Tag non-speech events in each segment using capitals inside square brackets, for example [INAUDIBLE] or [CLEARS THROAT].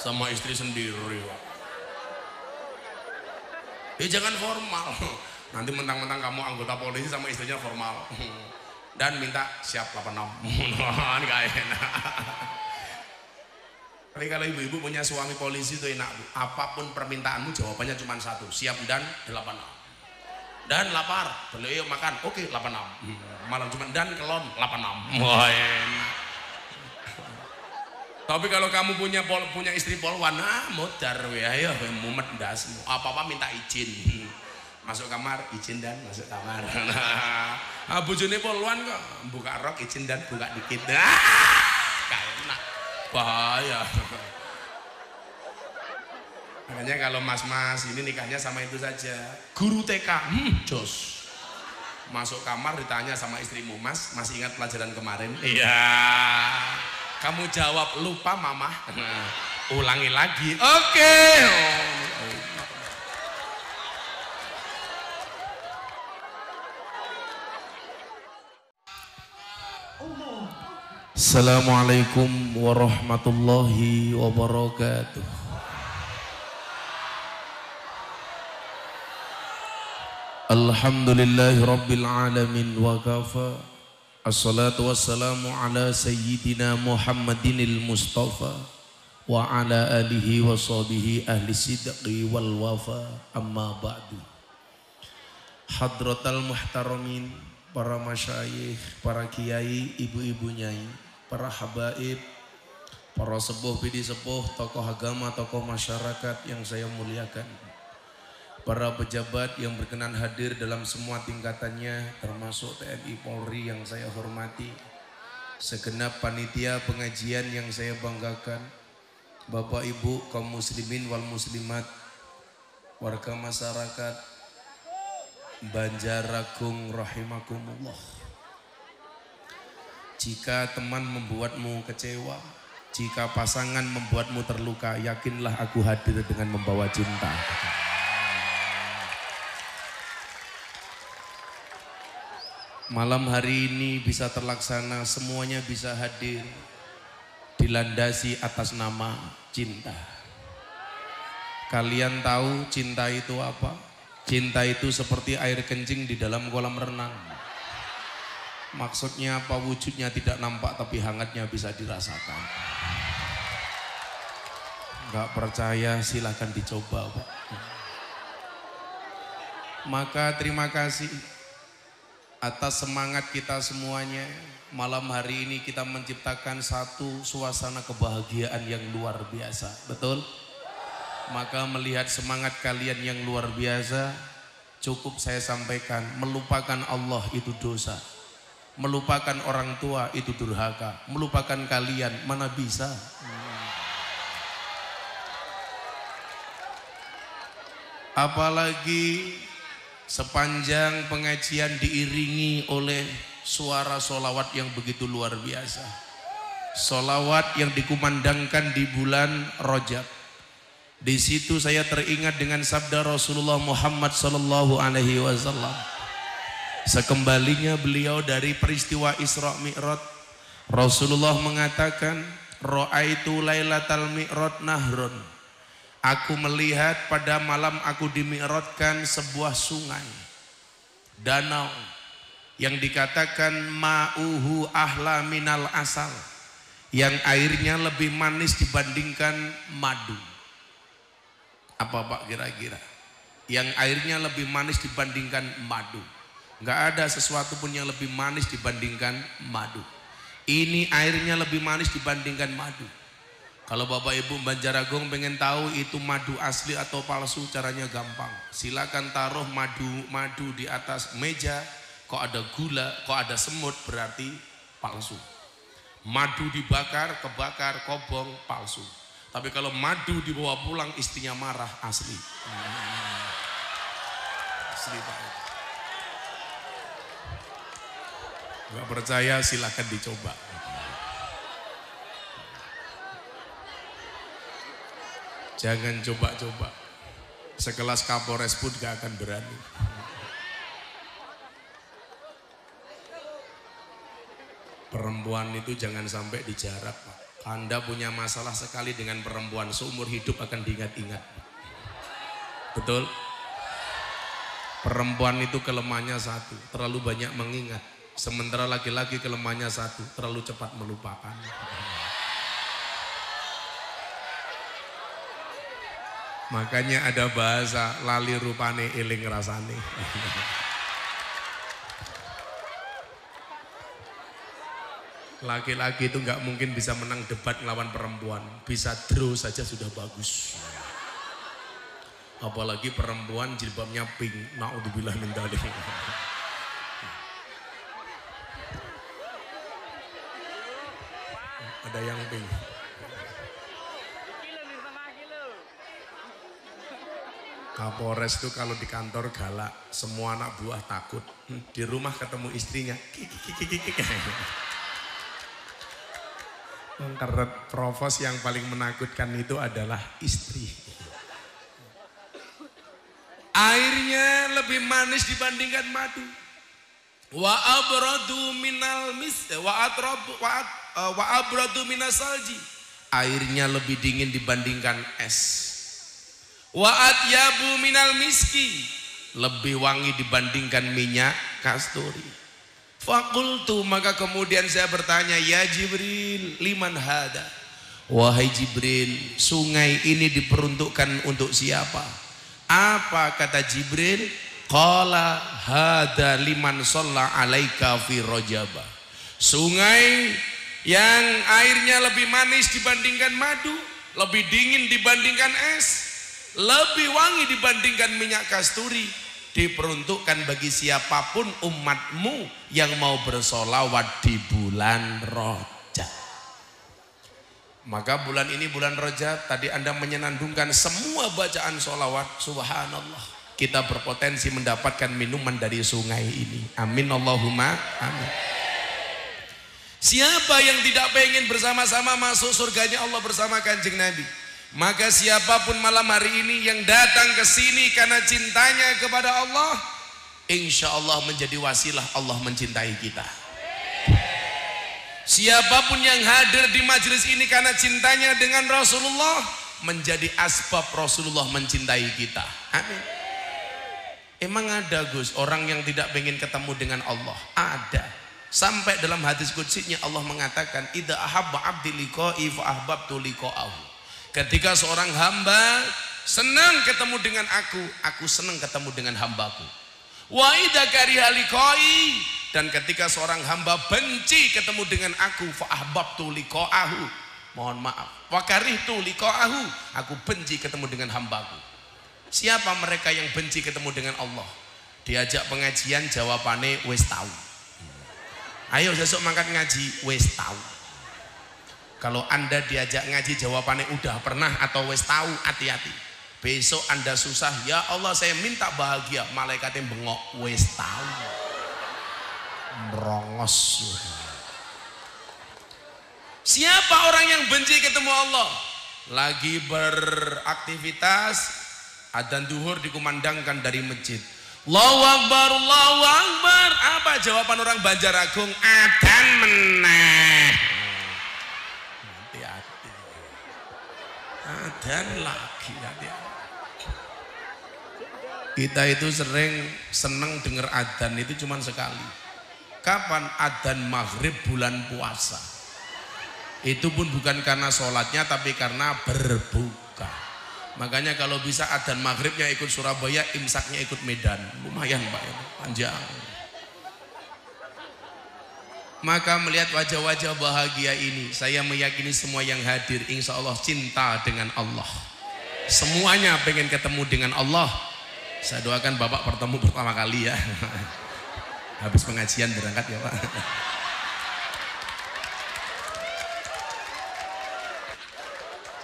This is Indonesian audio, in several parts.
sama istri sendiri. Ya jangan formal. [LAUGHS] Nanti mentang-mentang kamu anggota polisi sama istrinya formal. [LAUGHS] Dan minta siap 86. [LAUGHS] Ini gak enak. Tapi kalau ibu-ibu punya suami polisi itu enak. Apa pun permintaanmu jawabannya cuma satu. Siap dan 86. Dan lapar. Beliau makan. Oke 86. Malam cuma dan kelon 86. Wah enak. Tapi kalau kamu punya pol, punya istri polwan, ah modar we ayo mumet dasmu. Apa-apa minta izin. Masuk kamar izin dan masuk kamar. Nah, [LAUGHS] bojone polwan kok buka rok izin dan buka dikit. [LAUGHS] Ah, gak enak. Bahaya. [LAUGHS] Makanya kalau mas-mas ini nikahnya sama itu saja. Guru TK, hmm, jos. Masuk kamar ditanya sama istrimu, mas, masih ingat pelajaran kemarin? Iya. Kamu jawab lupa mama. Nah, ulangi lagi. Oke. Assalamualaikum warahmatullahi wabarakatuh. Alhamdulillahi rabbil alamin wa kafa. Assalatu wassalamu ala sayyidina Muhammadinil Mustafa wa ala alihi wa sahbihi ahli sidqi wal wafa amma ba'du. Hadratal muhtaramin, para masyayikh, para kiai, ibu-ibu nyai, para habaib, para sepuh bidi sepuh, tokoh agama, tokoh masyarakat yang saya muliakan para pejabat yang berkenan hadir dalam semua tingkatannya termasuk TNI Polri yang saya hormati segenap panitia pengajian yang saya banggakan Bapak Ibu kaum muslimin wal muslimat warga masyarakat Banjaragung rahimakumullah. Jika teman membuatmu kecewa jika pasangan membuatmu terluka yakinlah aku hadir dengan membawa cinta malam hari ini bisa terlaksana, semuanya bisa hadir, dilandasi atas nama cinta. Kalian tahu cinta itu apa? Cinta itu seperti air kencing di dalam kolam renang. Maksudnya apa? Wujudnya tidak nampak tapi hangatnya bisa dirasakan. Gak percaya silahkan dicoba Pak. Maka terima kasih atas semangat kita semuanya. Malam hari ini kita menciptakan satu suasana kebahagiaan yang luar biasa. Betul? Maka melihat semangat kalian yang luar biasa, cukup saya sampaikan, melupakan Allah itu dosa. Melupakan orang tua itu durhaka. Melupakan kalian mana bisa? Apalagi sepanjang pengajian diiringi oleh suara solawat yang begitu luar biasa. Solawat yang dikumandangkan di bulan Rojab. Di situ saya teringat dengan sabda Rasulullah Muhammad Sallallahu Alaihi Wasallam. Sekembalinya beliau dari peristiwa Isra Mi'raj, Rasulullah mengatakan, Ro'aitu lailatal mi'raj nahrun Aku melihat pada malam aku dimi'rotkan sebuah sungai. Danau. Yang dikatakan ma'uhu ahla minal asal. Yang airnya lebih manis dibandingkan madu. Apa pak kira-kira? Yang airnya lebih manis dibandingkan madu. Gak ada sesuatu pun yang lebih manis dibandingkan madu. Ini airnya lebih manis dibandingkan madu. Kalau Bapak Ibu Banjaragung pengen tahu itu madu asli atau palsu caranya gampang. Silakan taruh madu madu di atas meja. Kok ada gula, kok ada semut berarti palsu. Madu dibakar, kebakar, kobong palsu. Tapi kalau madu dibawa pulang istrinya marah asli. Asli Pak. Gak percaya silakan dicoba. Jangan coba-coba. Sekelas Kapolres pun gak akan berani. Perempuan itu jangan sampai dijarak Pak. Anda punya masalah sekali dengan perempuan seumur hidup akan diingat-ingat. Betul? Perempuan itu kelemahannya satu, terlalu banyak mengingat. Sementara laki-laki kelemahannya satu, terlalu cepat melupakan. Makanya ada bahasa lali rupane iling rasane. Laki-laki itu nggak mungkin bisa menang debat melawan perempuan, bisa draw saja sudah bagus. Apalagi perempuan jilbabnya pink, naudzubillah min dzalik. Ada yang pink. Kapolres itu kalau di kantor galak, semua anak buah takut. Hmm, Di rumah ketemu istrinya. Karena [LAUGHS] provos yang paling menakutkan itu adalah istri. Airnya lebih manis dibandingkan madu. Wa abradu minal mis wa atrabu wa, eh, wa abradu minasalji. Airnya lebih dingin dibandingkan es. Wa atyabu minal miski. Lebih wangi dibandingkan minyak kasturi. Fakultu maka kemudian saya bertanya, ya Jibril, liman hada? Wahai Jibril, sungai ini diperuntukkan untuk siapa? Apa kata Jibril? Qala hada liman sholla alaika fi rojaba. Sungai yang airnya lebih manis dibandingkan madu, lebih dingin dibandingkan es, lebih wangi dibandingkan minyak kasturi, diperuntukkan bagi siapa pun umatmu yang mau bersolawat di bulan Rojab. Maka bulan ini bulan Rojab tadi Anda menyenandungkan semua bacaan solawat subhanallah. Kita berpotensi mendapatkan minuman dari sungai ini. Amin Allahumma amin. Siapa yang tidak pengen bersama-sama masuk surganya Allah bersama kanjeng Nabi. Maka siapa pun malam hari ini yang datang ke sini karena cintanya kepada Allah, insya Allah menjadi wasilah Allah mencintai kita. Siapa pun yang hadir di majelis ini karena cintanya dengan Rasulullah, menjadi asbab Rasulullah mencintai kita. Amin. Emang ada Gus orang yang tidak ingin ketemu dengan Allah? Ada. Sampai dalam hadis kutsinya Allah mengatakan, "Idza ahabba 'abdi liqa'i fa ahbabtu liqa'ahu." Ketika seorang hamba senang ketemu dengan aku, aku senang ketemu dengan hambaku. Wa idza kariha liqa'i dan ketika seorang hamba benci ketemu dengan aku, fa ahbabtu. Mohon maaf. Wa karihtu. Aku benci ketemu dengan hambaku. Siapa mereka yang benci ketemu dengan Allah? Diajak pengajian jawabannya wis tahu. Ayo besok mangkat ngaji wis tahu. Kalau Anda diajak ngaji jawabannya udah pernah atau wis tahu, hati-hati. Besok Anda susah, ya Allah saya minta bahagia, malaikatnya bengok wis tahu. Merongos. Siapa orang yang benci ketemu Allah? Lagi beraktivitas, adzan duhur dikumandangkan dari masjid. Allahu Akbar, Allahu Akbar. Apa jawaban orang Banjaragung? Adzan meneh. Adzan lagi hati-hati. Kita itu sering seneng dengar adzan itu cuma sekali. Kapan adzan maghrib bulan puasa? Itu pun bukan karena sholatnya tapi karena berbuka. Makanya kalau bisa adzan maghribnya ikut Surabaya, imsaknya ikut Medan. Lumayan Pak, ya, panjang. Maka melihat wajah-wajah bahagia ini, saya meyakini semua yang hadir insya Allah cinta dengan Allah. Semuanya pengen ketemu dengan Allah. Saya doakan Bapak bertemu pertama kali ya. [LAUGHS] Habis pengajian berangkat ya Pak.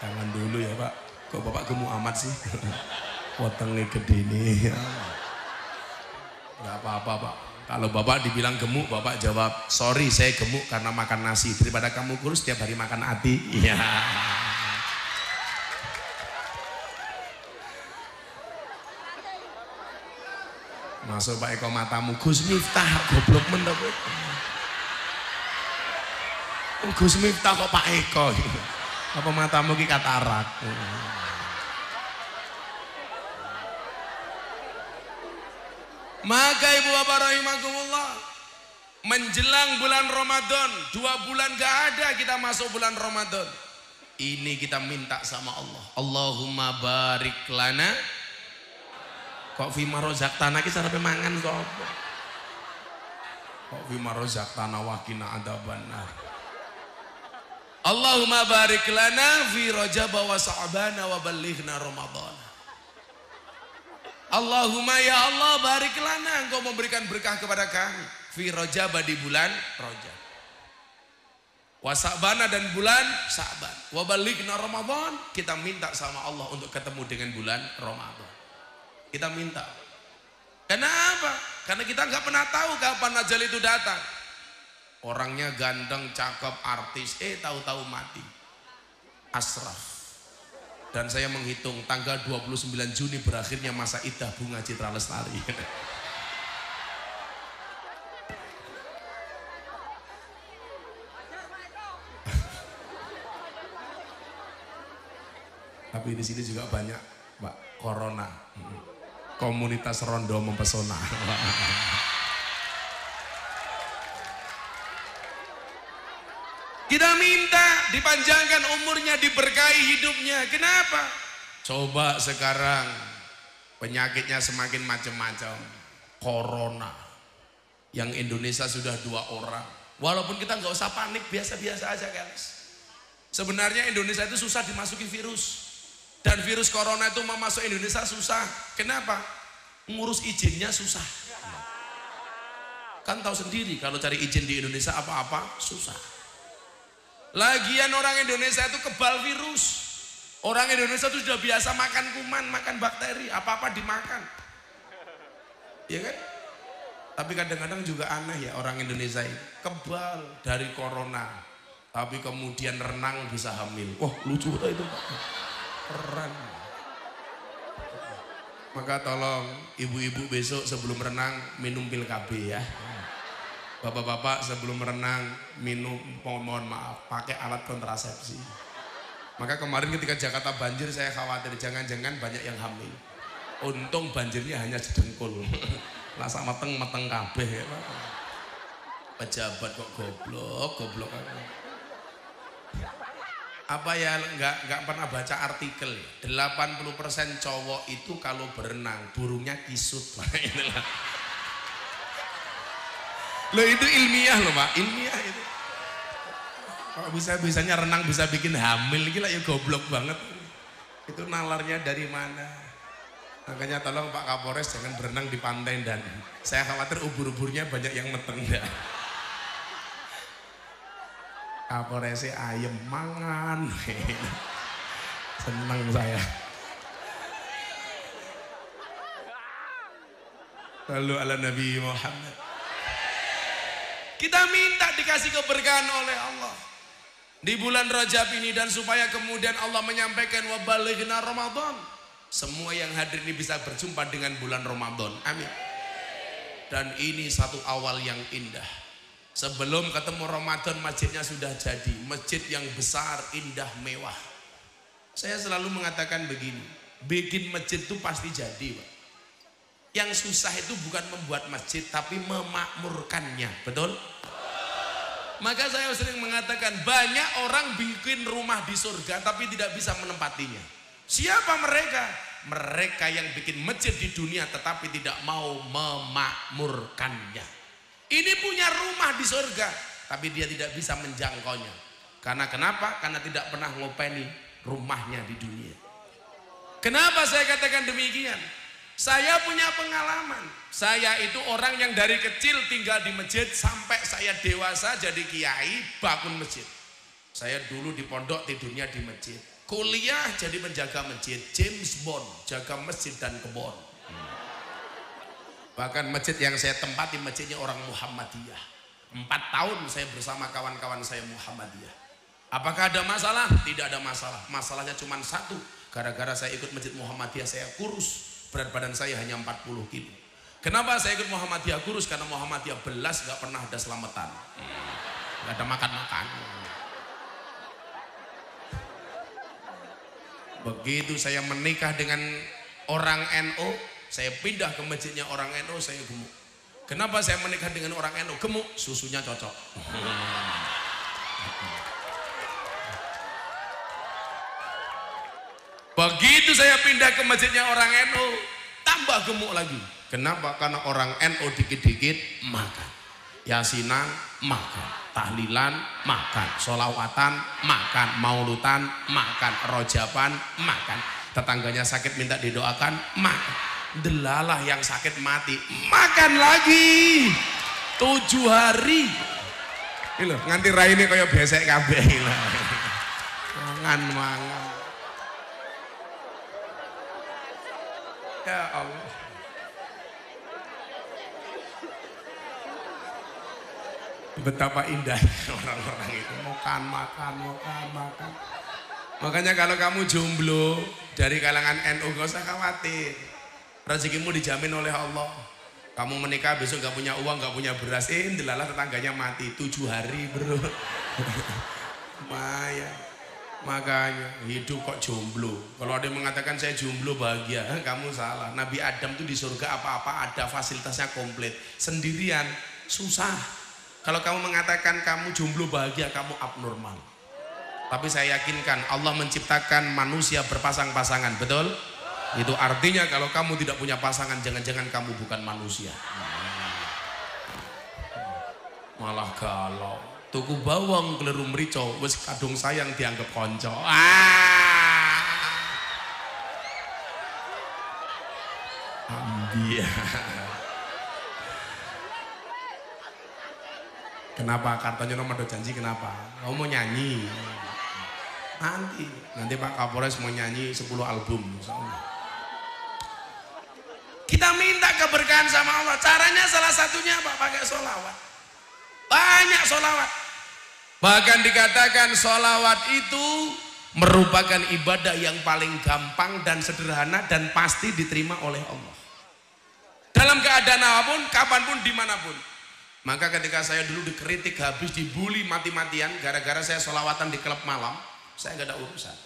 Jangan dulu ya Pak. Kok Bapak gemuk amat sih? Potongnya gede ini. Gak apa-apa Pak. Kalau Bapak dibilang gemuk, Bapak jawab, sorry saya gemuk karena makan nasi. Daripada kamu kurus tiap hari makan hati. Iya. Masuk Pak Eko matamu, Gus Miftah, goblok mentok. Gus Miftah kok Pak Eko. Apa matamu ki katarak? Maka ibu bapak rahimakumullah. Menjelang bulan Ramadan Dua bulan gak ada kita masuk bulan Ramadan. Ini kita minta sama Allah. Allahumma barik lana. Kok fima rozak tanah kita sampai mangan kok Kok fima rozak tanah wakina ada benar Allahumma barik lana fi rajab wa sa'bana wa Ramadan Allahumma ya Allah barik lana. Engkau memberikan berkah kepada kami. Fi rajab di bulan rajab. Wa sa'bana dan bulan sa'ban. Wa balighna Ramadan. Kita minta sama Allah untuk ketemu dengan bulan Ramadan. Kita minta. Kenapa? Karena kita nggak pernah tahu kapan ajal itu datang. Orangnya ganteng cakep artis. Eh tahu-tahu mati. Asraf dan saya menghitung tanggal 29 Juni berakhirnya masa idah bunga Citra Lestari. [LAUGHS] Tapi di sini juga banyak Mbak Corona. Komunitas rondo mempesona. [LAUGHS] Kita minta dipanjangkan umurnya, diberkahi hidupnya. Kenapa? Coba sekarang penyakitnya semakin macam-macam. Corona. Yang Indonesia sudah dua orang. Walaupun kita nggak usah panik, biasa-biasa aja guys. Sebenarnya Indonesia itu susah dimasuki virus. Dan virus corona itu mau masuk Indonesia susah. Kenapa? Ngurus izinnya susah. Kan tahu sendiri kalau cari izin di Indonesia apa-apa susah. Lagian orang Indonesia itu kebal virus. Orang Indonesia itu sudah biasa makan kuman, makan bakteri, apa-apa dimakan. Ya kan? Tapi kadang-kadang juga aneh ya orang Indonesia ini. Kebal dari corona. Tapi kemudian renang bisa hamil. Wah lucu itu Keren. Maka tolong ibu-ibu besok sebelum renang minum pil KB ya. Bapak-bapak sebelum renang minum mohon maaf pakai alat kontrasepsi. Maka kemarin ketika Jakarta banjir saya khawatir jangan-jangan banyak yang hamil. Untung banjirnya hanya sedengkul. [LAUGHS] Lah sama meteng meteng kabeh ya. Pejabat kok goblok, goblok apa ya nggak nggak pernah baca artikel 80% cowok itu kalau berenang burungnya kisut [LAUGHS] Loh itu ilmiah loh pak, ilmiah itu. Kalau bisa bisanya renang bisa bikin hamil, gila ya goblok banget. Itu nalarnya dari mana? Makanya tolong Pak Kapolres jangan berenang di pantai dan saya khawatir ubur-uburnya banyak yang meteng [LAUGHS] dah. Kapolresnya ayam mangan. [LAUGHS] Senang saya. Lalu ala Nabi Muhammad. Kita minta dikasih keberkahan oleh Allah. Di bulan Rajab ini dan supaya kemudian Allah menyampaikan wabalighna Ramadan. Semua yang hadir ini bisa berjumpa dengan bulan Ramadan. Amin. Dan ini satu awal yang indah. Sebelum ketemu Ramadan masjidnya sudah jadi. Masjid yang besar, indah, mewah. Saya selalu mengatakan begini. Bikin masjid itu pasti jadi Pak. Yang susah itu bukan membuat masjid tapi memakmurkannya. Betul? Maka saya sering mengatakan banyak orang bikin rumah di surga tapi tidak bisa menempatinya. Siapa mereka? Mereka yang bikin masjid di dunia tetapi tidak mau memakmurkannya. Ini punya rumah di surga tapi dia tidak bisa menjangkaunya. Karena kenapa? Karena tidak pernah ngopeni rumahnya di dunia. Kenapa saya katakan demikian? Saya punya pengalaman. Saya itu orang yang dari kecil tinggal di masjid sampai saya dewasa jadi kiai bangun masjid. Saya dulu di pondok tidurnya di masjid. Kuliah jadi penjaga masjid. James Bond, jaga masjid dan kebon. Bahkan masjid yang saya tempati masjidnya orang Muhammadiyah. Empat tahun saya bersama kawan-kawan saya Muhammadiyah. Apakah ada masalah? Tidak ada masalah. Masalahnya cuma satu. Gara-gara saya ikut masjid Muhammadiyah saya kurus Berat badan saya hanya 40 kilo. Kenapa saya ikut Muhammadiyah kurus? Karena Muhammadiyah belas gak pernah ada selamatan. Gak ada makan-makan. Begitu saya menikah dengan orang NO, saya pindah ke masjidnya orang NO, saya gemuk. Kenapa saya menikah dengan orang NO? Gemuk, susunya cocok. Begitu saya pindah ke masjidnya orang NU, tambah gemuk lagi. Kenapa? Karena orang NU dikit-dikit makan. Yasinan makan, tahlilan makan, solawatan makan, maulutan makan, rojapan makan. Tetangganya sakit minta didoakan makan. Delalah yang sakit mati makan lagi tujuh hari. Ini nganti raine kaya besek kabeh [LAUGHS] Mangan mangan. Ya Allah. Betapa indah [LAUGHS] orang-orang itu makan, makan, makan, makan. Makanya kalau kamu jomblo dari kalangan NU gak usah khawatir. Rezekimu dijamin oleh Allah. Kamu menikah besok gak punya uang, gak punya beras, eh delalah tetangganya mati tujuh hari bro. [LAUGHS] Maya. Makanya hidup kok jomblo. Kalau ada yang mengatakan saya jomblo bahagia, kamu salah. Nabi Adam tuh di surga apa-apa ada fasilitasnya komplit. Sendirian susah. Kalau kamu mengatakan kamu jomblo bahagia, kamu abnormal. Tapi saya yakinkan Allah menciptakan manusia berpasang-pasangan, betul? Itu artinya kalau kamu tidak punya pasangan, jangan-jangan kamu bukan manusia. Malah galau. Tuku bawang keliru merico, wes kadung sayang dianggap konco. Ah. Ambia. Kenapa kartunya nomor janji kenapa? Kamu mau nyanyi? Nanti, nanti Pak Kapolres mau nyanyi 10 album. Kita minta keberkahan sama Allah. Caranya salah satunya apa? Pakai solawat. Banyak solawat. Bahkan dikatakan solawat itu merupakan ibadah yang paling gampang dan sederhana dan pasti diterima oleh Allah. Dalam keadaan apa pun, kapan pun, di mana pun. Maka ketika saya dulu dikritik habis dibully mati-matian gara-gara saya solawatan di klub malam, saya nggak ada urusan.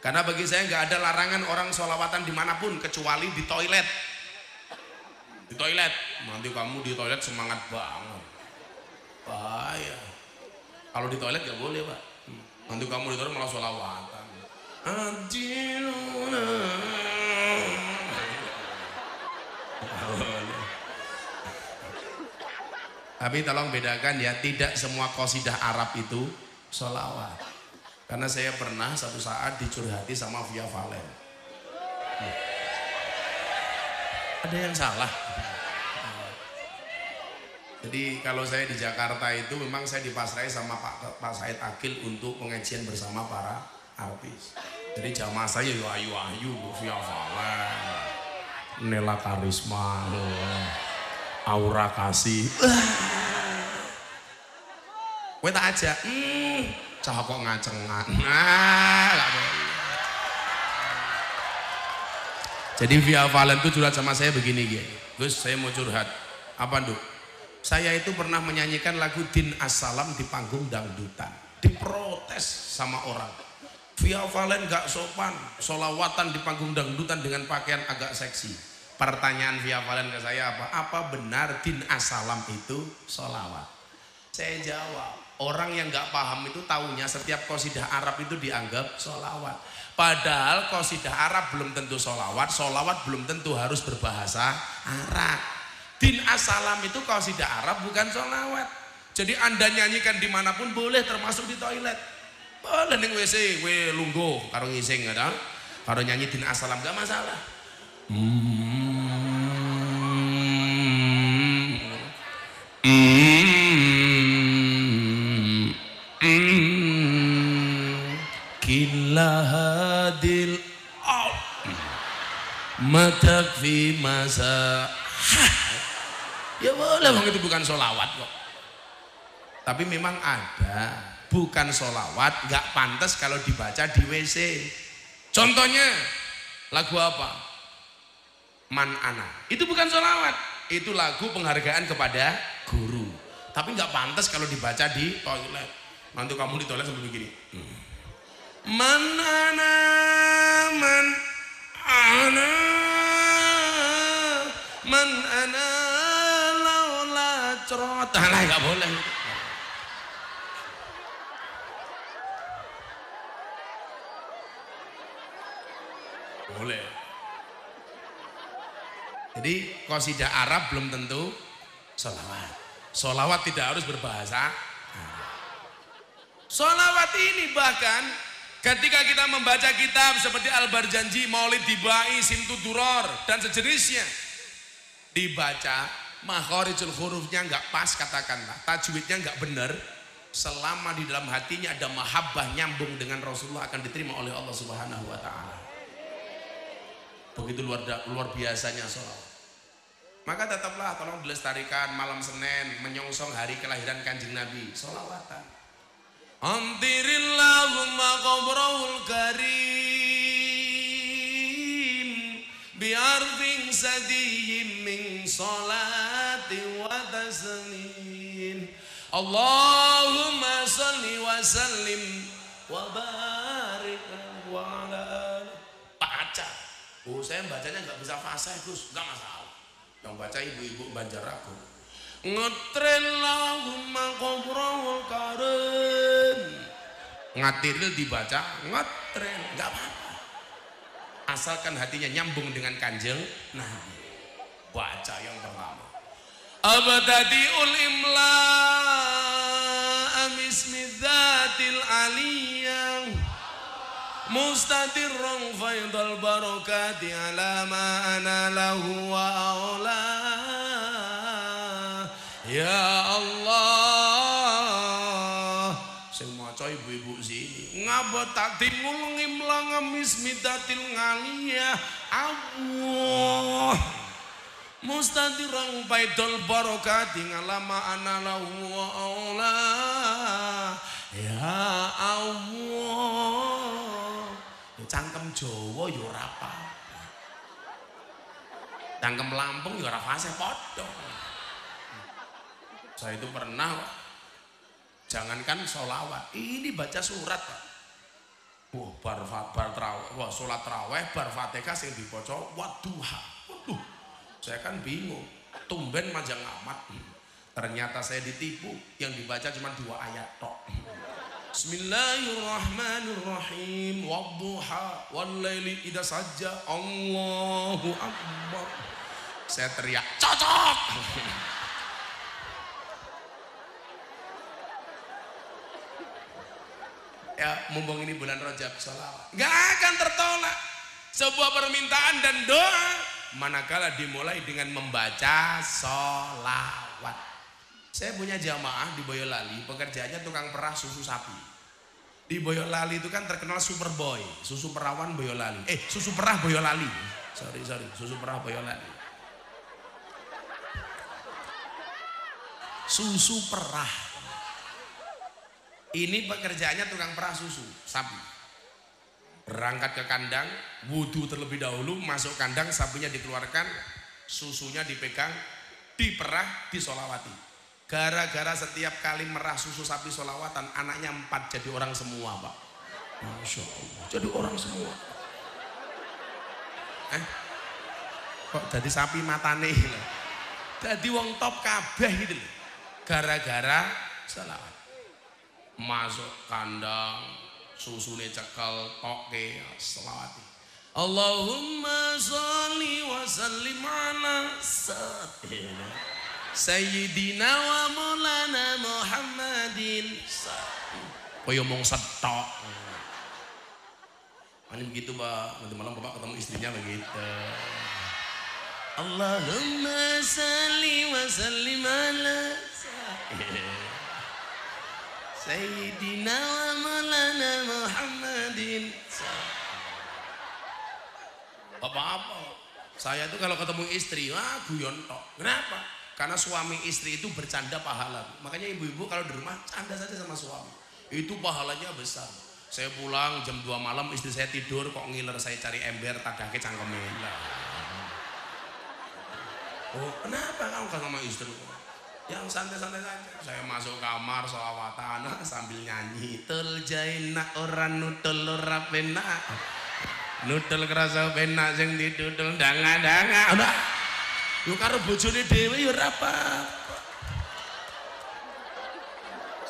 Karena bagi saya nggak ada larangan orang solawatan di mana pun kecuali di toilet. Di toilet, nanti kamu di toilet semangat banget. Bahaya. Kalau di toilet nggak boleh pak. Nanti kamu di toilet malah solawatan. Adiluna. Tapi tolong bedakan ya, tidak semua kosidah Arab itu solawat. Karena saya pernah satu saat dicurhati sama Via Valen. Ada yang salah. Jadi kalau saya di Jakarta itu memang saya dipasrai sama Pak, Pak Said Akil untuk pengajian bersama para artis. Jadi jamaah saya yo ayu-ayu, Via Valen, Nela Karisma, aura kasih. Kowe tak aja. Hmm, cah kok ngacengan. Nah. Jadi Via Valen itu curhat sama saya begini gitu. Gus, saya mau curhat. Apa, Duk? Saya itu pernah menyanyikan lagu Din Assalam di panggung dangdutan. Diprotes sama orang. Via Valen gak sopan, solawatan di panggung dangdutan dengan pakaian agak seksi. Pertanyaan Via Valen ke saya apa? Apa benar Din Assalam itu solawat? Saya jawab, Orang yang nggak paham itu tahunya setiap kosidah Arab itu dianggap solawat. Padahal kosidah Arab belum tentu solawat, solawat belum tentu harus berbahasa Arab. Din asalam itu kosidah Arab bukan solawat. Jadi anda nyanyikan di mana pun boleh termasuk di toilet. Boleh nih WC, we lunggo, karo ngising ada. Karo nyanyi din asalam gak masalah. Hmm. lahadil matak fi masa ya boleh itu bukan solawat kok. Tapi memang ada bukan solawat nggak pantas kalau dibaca di WC contohnya lagu apa? Man ana. Itu bukan solawat itu lagu penghargaan kepada guru. Tapi nggak pantas kalau dibaca di toilet. Nanti kamu di toilet sambil begini. Hmm. Man ana man cerot. Lah enggak boleh. Boleh. Jadi kosidah Arab belum tentu solawat. Solawat tidak harus berbahasa Solawat ini bahkan ketika kita membaca kitab seperti Al-Barjanji, Maulid Dibai, Simtu Duror, dan sejenisnya. Dibaca, makhorijul hurufnya nggak pas katakanlah, tajwidnya nggak benar, selama di dalam hatinya ada mahabbah nyambung dengan Rasulullah akan diterima oleh Allah Subhanahu wa taala. Begitu luar luar biasanya solawat. Maka tetaplah tolong dilestarikan malam Senin menyongsong hari kelahiran kanjeng Nabi. Solawatan. Antirillahumma qabrahul karim biarfin sadiyim min salati salli wa sallim wa barik wa ala baca. Oh, saya bacanya nggak bisa fasih, Gus. Nggak masalah. Yang baca ibu-ibu Banjarrago. Ngetren lahumma qabrahul karim. Ngatiril dibaca ngetren, nggak apa-apa. Asalkan hatinya nyambung dengan kanjeng Nabi. Baca yang pertama. Abadadiul imla amismi dzatil aliyah. Mustadirrun faidal barakati ala ma ana lahu wa aula. Ya Allah. Sing maca ibu-ibu sini ngabot timul ngimlang mismidatil ngaliyah. Allah mustadirrun faidal barakati ala ma ana lahu wa aula ya Allah cangkem Jawa ya ora apa. Cangkem Lampung ya ora fase padha. Saya itu pernah jangankan sholawat, ini baca surat Pak. Wah, bar bar wah salat traweh bar Fatihah sing dibaca waduha. Saya kan bingung. Tumben majang amat. Ternyata saya ditipu, yang dibaca cuma dua ayat tok. Bismillahirrahmanirrahim. Wadduha Wallaili idha sajja. Allahu Akbar. Saya teriak Cocok! Ya mumpung ini bulan Rajab Salawat Gak akan tertolak. Sebuah permintaan dan doa Manakala dimulai dengan membaca Salawat saya punya jamaah di Boyolali, pekerjaannya tukang perah susu sapi. Di Boyolali itu kan terkenal Superboy, susu perawan Boyolali. Eh, susu perah Boyolali. Sorry, sorry, susu perah Boyolali. Susu perah. Ini pekerjaannya tukang perah susu sapi. Berangkat ke kandang, wudhu terlebih dahulu, masuk kandang, sapinya dikeluarkan, susunya dipegang, diperah, disolawati. Gara-gara setiap kali merah susu sapi solawatan, anaknya empat jadi orang semua, Pak. Masya Allah, jadi orang semua. Eh, kok jadi sapi matane Jadi wong top kabeh gitu. Gara-gara solawat. Masuk kandang, susune cekel, toke, selawati. Allahumma sholli wa sallim ala Sayyidina wa maulana Muhammadin. Kaya mong setok. Ini begitu Pak. Nanti malam Bapak ketemu istrinya begitu. Allahumma salli wa sallim ala Sayyidina wa maulana Muhammadin Apa-apa Saya tuh kalau ketemu istri Wah guyon tok Kenapa? Karena suami istri itu bercanda pahala. Makanya ibu-ibu kalau di rumah canda saja sama suami. Itu pahalanya besar. Saya pulang jam 2 malam istri saya tidur kok ngiler saya cari ember tadake cangkemnya. Oh kenapa kamu sama istri? Yang santai-santai saja. Saya masuk kamar solawatan [LAUGHS] sambil nyanyi. Tul jaina orang nutul ora penak. Nutul kerasa penak sing didudul danga-danga. Udah Yo karo bojone dhewe yo ora.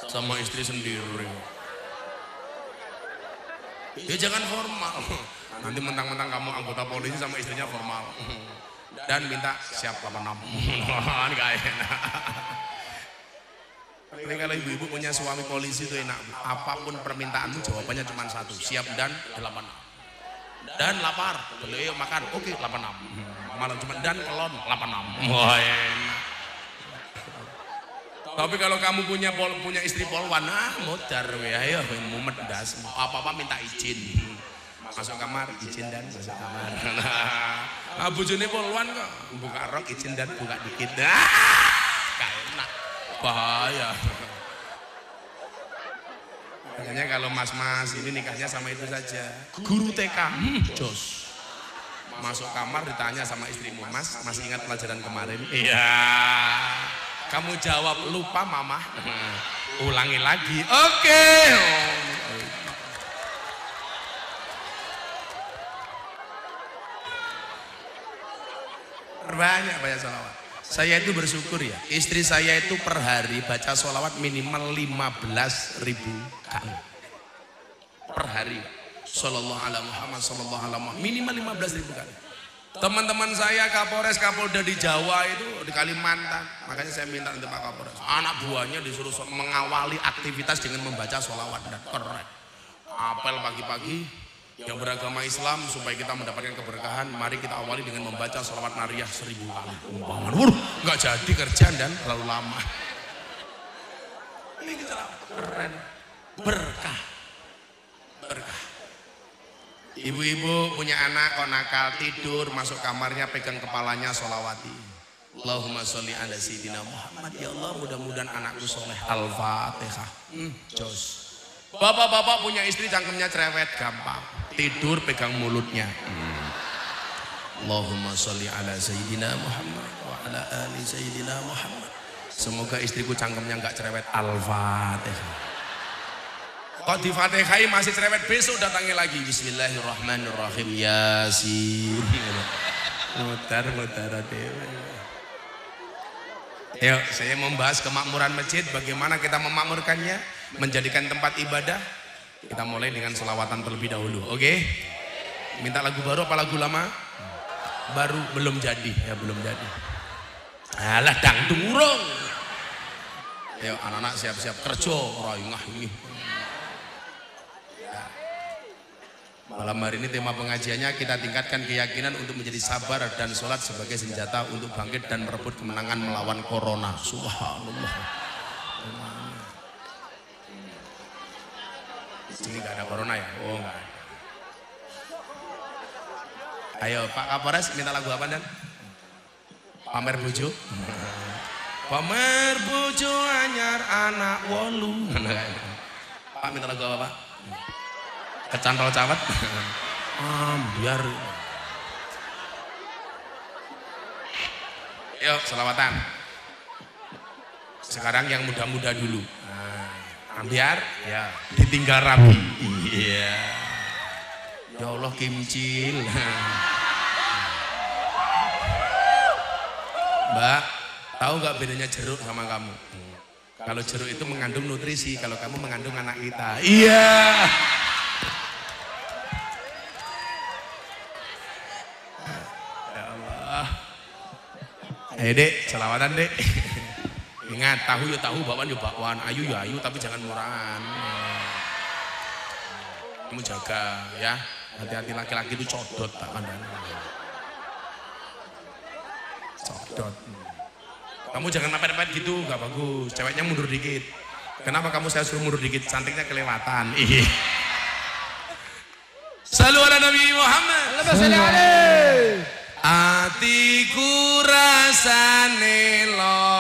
Sama istri sendiri. Ya jangan formal. [LAUGHS] Nanti mentang-mentang kamu anggota polisi sama istrinya formal. [LAUGHS] Dan minta siap 86. Enggak [LAUGHS] enak. Ini kalau ibu-ibu punya suami polisi itu enak. Apa pun permintaanmu jawabannya cuma satu. Siap dan 86. Dan lapar. Beliau makan. Oke 86. Malah cuma dan kelon 86. Wah enak. Tapi kalau kamu punya pol, punya istri polwan, ah modar ya, ayo mumet das. Apa-apa minta izin. Masuk kamar, izin dan masuk kamar. [LAUGHS] Nah, bojone polwan kok buka rok izin dan buka dikit. [LAUGHS] Ah, gak enak. Bahaya. Makanya kalau mas-mas ini nikahnya sama itu saja. Guru TK, hmm, jos. Masuk kamar ditanya sama istrimu, mas, masih ingat pelajaran kemarin? Iya. Kamu jawab lupa mama. Ulangi lagi. Oke. Banyak banyak salawat. Saya itu bersyukur ya. Istri saya itu per hari baca sholawat minimal 15 ribu kali. Per hari. Sallallahu ala Muhammad, sallallahu ala Muhammad. Minimal 15 ribu kali. Teman-teman saya Kapolres Kapolda di Jawa itu di Kalimantan. Makanya saya minta untuk Pak Kapolres. Anak buahnya disuruh mengawali aktivitas dengan membaca sholawat dan keren. Apel pagi-pagi yang beragama Islam supaya kita mendapatkan keberkahan. Mari kita awali dengan membaca sholawat nariyah seribu kali. Umpangan, wuh, nggak jadi kerjaan dan terlalu lama. Ini kita keren, berkah, berkah. Ibu-ibu punya anak kok nakal tidur masuk kamarnya pegang kepalanya solawati. Allahumma sholli ala sayyidina Muhammad ya Allah mudah-mudahan anakku soleh Al-Fatihah. Hmm. Bapak-bapak punya istri cangkemnya cerewet gampang. Tidur pegang mulutnya. Allahumma sholli ala sayyidina Muhammad wa ala ali sayyidina Muhammad. Semoga istriku cangkemnya enggak cerewet. Al-Fatihah. Kok di Fatihai masih cerewet? Besok datangi lagi. Bismillahirrahmanirrahim. Yasin. Mutar mutar dewa Yuk saya membahas kemakmuran masjid. Bagaimana kita memakmurkannya? Menjadikan tempat ibadah Kita mulai dengan selawatan terlebih dahulu Oke okay? Minta lagu baru apa lagu lama Baru belum jadi ya belum jadi Alah dangdung urung Yuk anak-anak siap-siap kerja Raingah ini Malam hari ini tema pengajiannya kita tingkatkan keyakinan untuk menjadi sabar dan sholat sebagai senjata untuk bangkit dan merebut kemenangan melawan corona. Subhanallah. Ini gak ada corona ya? Oh enggak. Ayo Pak Kapolres minta lagu apa dan? Pamer bujo. Pamer bujo anyar anak wolu. [LAUGHS] Pak minta lagu apa Pak? kecantol cawet ah, [LAUGHS] biar yuk selawatan sekarang yang muda-muda dulu nah, biar ya. Ditinggal rapi. Iya. Ya Allah kimcil mbak tahu nggak bedanya jeruk sama kamu? Kalau jeruk itu mengandung nutrisi kalau kamu mengandung anak kita. Iya. Ayo dek, selawatan dek. Ingat, tahu ya tahu, bakwan ya bakwan, ayu ya ayu, tapi jangan murahan. Kamu jaga ya, hati-hati laki-laki itu codot tak pandang. Codot. Kamu jangan mepet-mepet gitu, gak bagus. Ceweknya mundur dikit. Kenapa kamu saya suruh mundur dikit? Cantiknya kelewatan. [LAUGHS] Iya. Salu ala Nabi Muhammad. Atiku rasane loro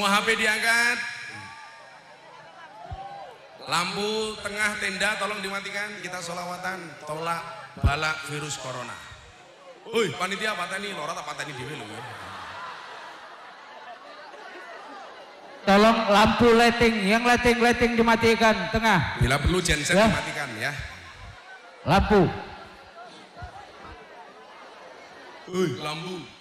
Semua HP diangkat. Lampu tengah tenda tolong dimatikan. Kita solawatan, tolak balak virus corona. Woi, panitia pateni, lora tak pateni dhewe lho ya. Tolong lampu lighting, yang lighting-lighting dimatikan tengah. Bila perlu genset Ya. dimatikan ya. Lampu. Woi, lampu.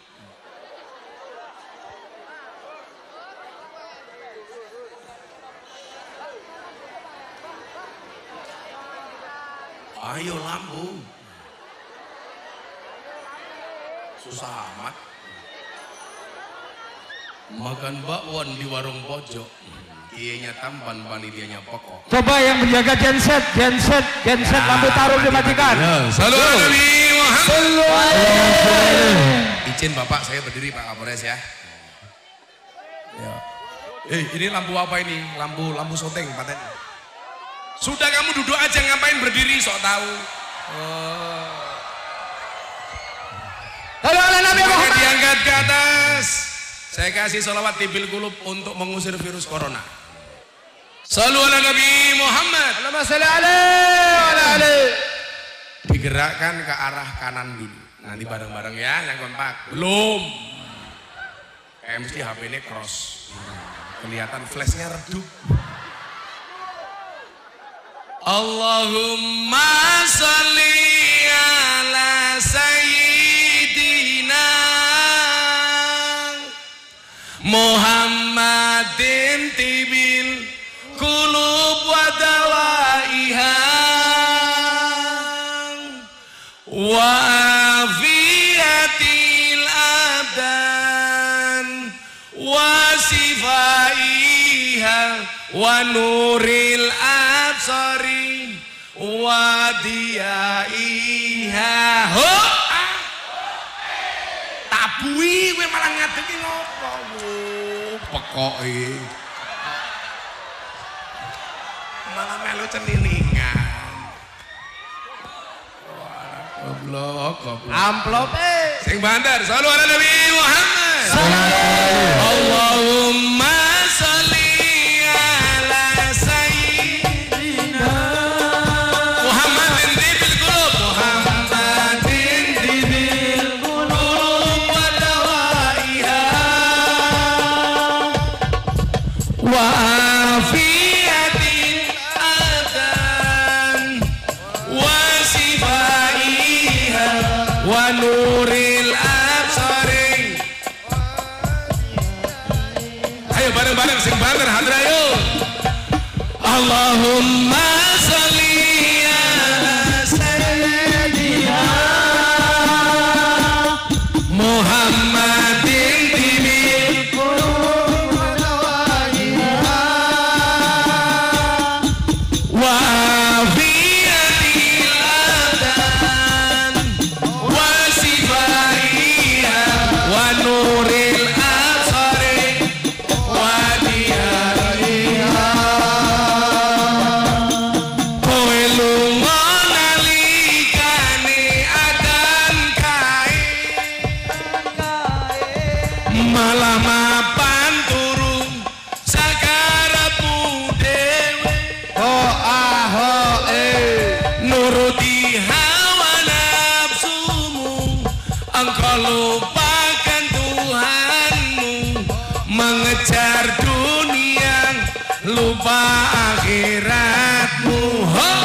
Ayo lampu. Susah amat. Makan bakwan di warung pojok. Kiainya tampan, panitianya pokok. Coba yang menjaga genset, genset, genset lampu tarung dimatikan. Salam Nabi Muhammad. Izin Bapak saya berdiri Pak Kapolres ya. ya. Eh ini lampu apa ini? Lampu lampu syuting paten. Sudah kamu duduk aja ngapain berdiri sok tahu. Halo Nabi Muhammad. diangkat ke atas. Saya kasih salawat tibil kulub untuk mengusir virus corona. Salu ala Nabi Muhammad. Allahumma salli alaihi. Digerakkan ke arah kanan dulu. Nanti bareng-bareng ya yang kompak. Belum. Kayak mesti HP ini cross. Kelihatan flashnya redup. Allahumma salli ala sayyidina Muhammadin tibil kulub wa dawaiha wa afiyatil abdan wa sifaiha wa nuril absari wa diyaiha ho! Ah. tabui kowe malah ngadegi ngopo pekoke. Malah melu ceniningan goblok goblok. Amplop sing bandar selalu ada Nabi Muhammad Allahumma lupa akhiratmu Ho!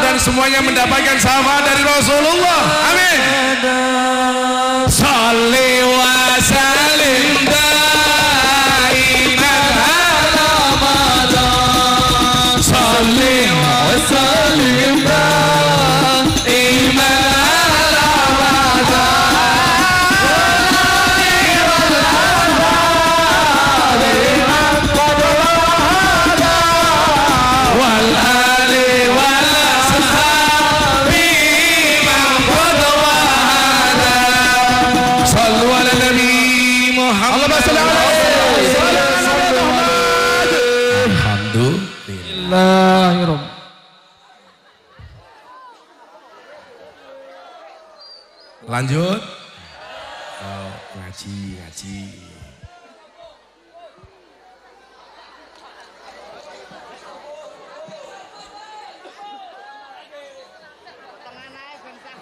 Mudah-mudahan semuanya mendapatkan syafaat dari Rasulullah. Amin.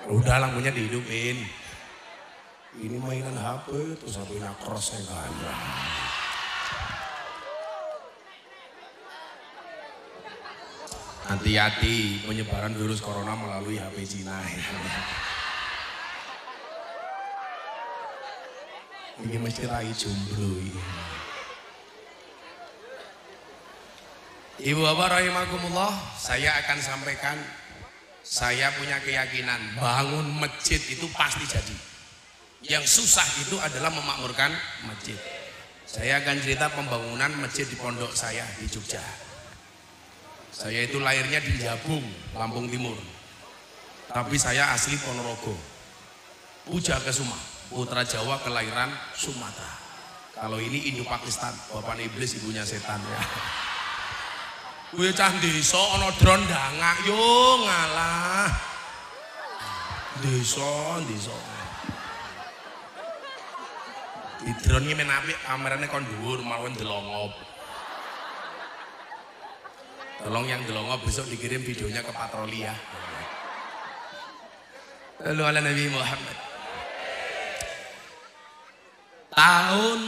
Udah lampunya dihidupin. Ini mainan HP, terus HP-nya cross nggak ada. Hati-hati penyebaran virus corona melalui HP Cina. Ini mesti rai jomblo ini. Ibu Bapak rahimakumullah, saya akan sampaikan saya punya keyakinan bangun masjid itu pasti jadi. Yang susah itu adalah memakmurkan masjid. Saya akan cerita pembangunan masjid di pondok saya di Jogja. Saya itu lahirnya di Jabung, Lampung Timur. Tapi saya asli Ponorogo. Puja ke Suma, putra Jawa kelahiran Sumatera. Kalau ini Indo Pakistan, bapak iblis ibunya setan ya. Kuwi cah desa ana dron ndangak yo ngalah. Desa, desa. Di drone iki men apik, kamerane kon dhuwur mawon delongop. Tolong yang delongop besok dikirim videonya ke patroli ya. Lalu ala Nabi Muhammad. Tahun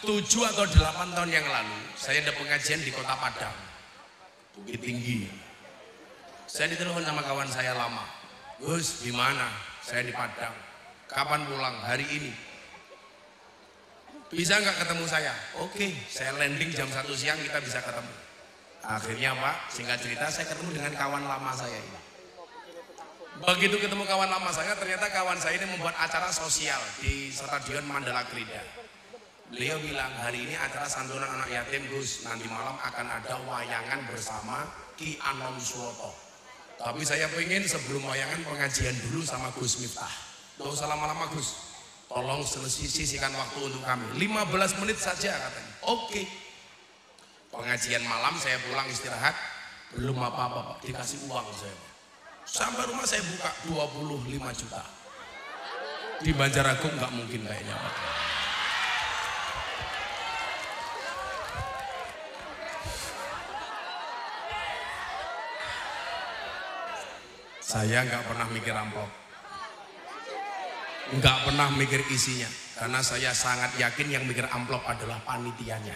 tujuh atau delapan tahun yang lalu, saya ada pengajian di kota Padang, Bukit Tinggi. Saya ditelepon sama kawan saya lama. Gus, gimana? Saya di Padang. Kapan pulang? Hari ini. Bisa nggak ketemu saya? Oke, saya landing jam satu siang kita bisa ketemu. Akhirnya Pak, singkat cerita saya ketemu dengan kawan lama saya ini. Begitu ketemu kawan lama saya, ternyata kawan saya ini membuat acara sosial di Stadion Mandala Krida. Beliau bilang hari ini acara santunan anak yatim Gus, nanti malam akan ada wayangan bersama Ki Anom Suwoto. Tapi saya pengen sebelum wayangan pengajian dulu sama Gus Miftah. Gak usah lama-lama Gus. Tolong selesai sisihkan waktu untuk kami. 15 menit saja katanya. Oke. Pengajian malam saya pulang istirahat. Belum apa-apa Pak. Dikasih uang saya. Sampai rumah saya buka 25 juta. Di Banjaragung nggak mungkin kayaknya Pak. Saya nggak pernah mikir amplop. Nggak pernah mikir isinya. Karena saya sangat yakin yang mikir amplop adalah panitianya.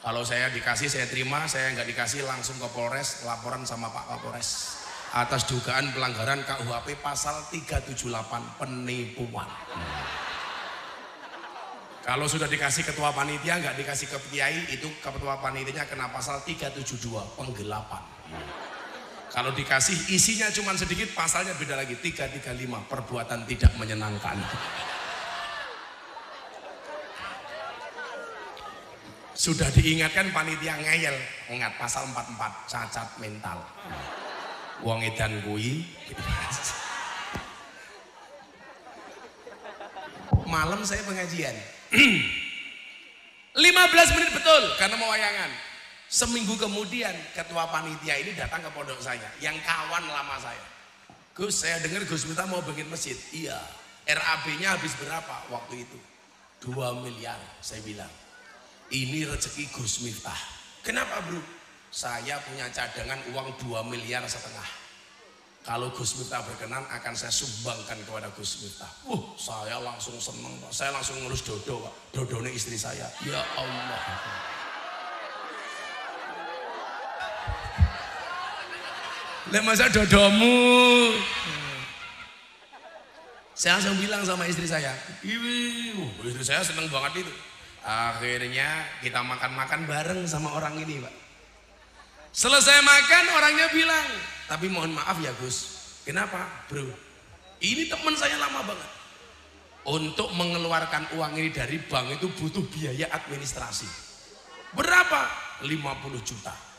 Kalau saya dikasih, saya terima. Saya nggak dikasih, langsung ke Polres, laporan sama Pak Kapolres. Atas dugaan pelanggaran KUHP pasal 378, penipuan. Kalau sudah dikasih ketua panitia, nggak dikasih ke kiai, itu ketua panitianya kena pasal 372, penggelapan. Kalau dikasih isinya cuma sedikit, pasalnya beda lagi. 335, perbuatan tidak menyenangkan. Sudah diingatkan panitia ngeyel. Ingat pasal 44, cacat mental. Wong edan kui. Malam saya pengajian. [CLEARS THROAT] 15 menit betul karena mau wayangan. Seminggu kemudian ketua panitia ini datang ke pondok saya, yang kawan lama saya. Gus, saya dengar Gus Miftah mau bikin masjid. Iya. RAB-nya habis berapa waktu itu? 2 miliar, saya bilang. Ini rezeki Gus Miftah. Kenapa bro? Saya punya cadangan uang 2 miliar setengah. Kalau Gus Miftah berkenan akan saya sumbangkan kepada Gus Miftah. Uh, saya langsung seneng Pak. Saya langsung ngurus Dodo Pak. Dodo ini istri saya. Ya Allah. Lah masa dodomu? Saya langsung bilang sama istri saya, Iwi, istri saya seneng banget itu. Akhirnya kita makan-makan bareng sama orang ini, Pak. Selesai makan orangnya bilang, tapi mohon maaf ya Gus. Kenapa, Bro? Ini teman saya lama banget. Untuk mengeluarkan uang ini dari bank itu butuh biaya administrasi. Berapa? 50 juta.